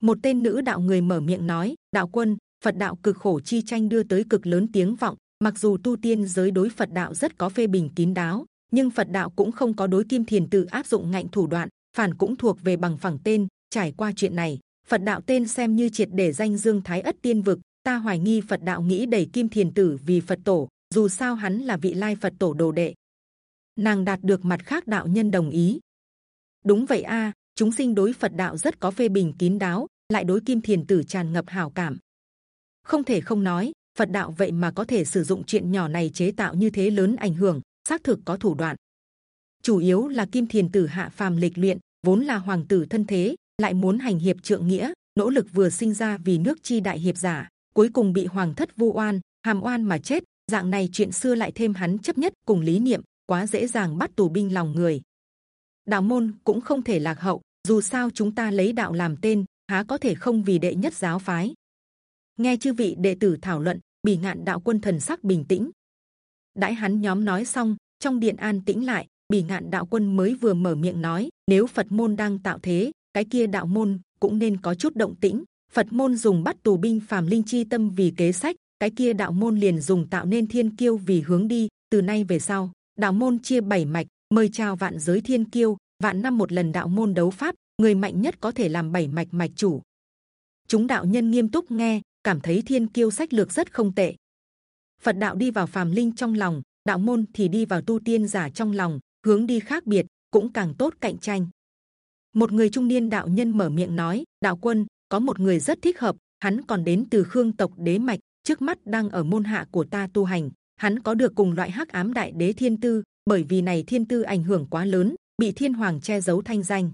Một tên nữ đạo người mở miệng nói: đạo quân, Phật đạo cực khổ chi tranh đưa tới cực lớn tiếng vọng, Mặc dù tu tiên giới đối Phật đạo rất có phê bình kín đáo, nhưng Phật đạo cũng không có đối Kim Thiền Tử áp dụng ngạnh thủ đoạn, phản cũng thuộc về bằng phẳng tên. Trải qua chuyện này, Phật đạo tên xem như triệt để danh dương Thái ất tiên vực. Ta hoài nghi Phật đạo nghĩ đẩy Kim Thiền Tử vì Phật tổ, dù sao hắn là vị lai Phật tổ đồ đệ. Nàng đạt được mặt khác đạo nhân đồng ý. Đúng vậy a, chúng sinh đối Phật đạo rất có phê bình kín đáo, lại đối Kim Thiền Tử tràn ngập hảo cảm. Không thể không nói, Phật đạo vậy mà có thể sử dụng chuyện nhỏ này chế tạo như thế lớn ảnh hưởng, xác thực có thủ đoạn. Chủ yếu là Kim Thiền Tử hạ phàm lịch luyện, vốn là hoàng tử thân thế, lại muốn hành hiệp trượng nghĩa, nỗ lực vừa sinh ra vì nước chi đại hiệp giả, cuối cùng bị hoàng thất vu oan, hàm oan mà chết. Dạng này chuyện xưa lại thêm hắn chấp nhất cùng lý niệm, quá dễ dàng bắt tù binh lòng người. Đạo môn cũng không thể lạc hậu, dù sao chúng ta lấy đạo làm tên, há có thể không vì đệ nhất giáo phái. Nghe chư vị đệ tử thảo luận, bỉ ngạn đạo quân thần sắc bình tĩnh. Đãi hắn nhóm nói xong, trong điện an tĩnh lại, bỉ ngạn đạo quân mới vừa mở miệng nói, nếu phật môn đang tạo thế, cái kia đạo môn cũng nên có chút động tĩnh. Phật môn dùng bắt tù binh phàm linh chi tâm vì kế sách, cái kia đạo môn liền dùng tạo nên thiên kiêu vì hướng đi. Từ nay về sau, đạo môn chia bảy mạch, mời chào vạn giới thiên kiêu, vạn năm một lần đạo môn đấu pháp người mạnh nhất có thể làm bảy mạch mạch chủ. Chúng đạo nhân nghiêm túc nghe, cảm thấy thiên kiêu sách lược rất không tệ. Phật đạo đi vào phàm linh trong lòng, đạo môn thì đi vào tu tiên giả trong lòng, hướng đi khác biệt, cũng càng tốt cạnh tranh. Một người trung niên đạo nhân mở miệng nói, đạo quân, có một người rất thích hợp, hắn còn đến từ khương tộc đế mạch, trước mắt đang ở môn hạ của ta tu hành, hắn có được cùng loại hắc ám đại đế thiên tư, bởi vì này thiên tư ảnh hưởng quá lớn, bị thiên hoàng che giấu thanh danh.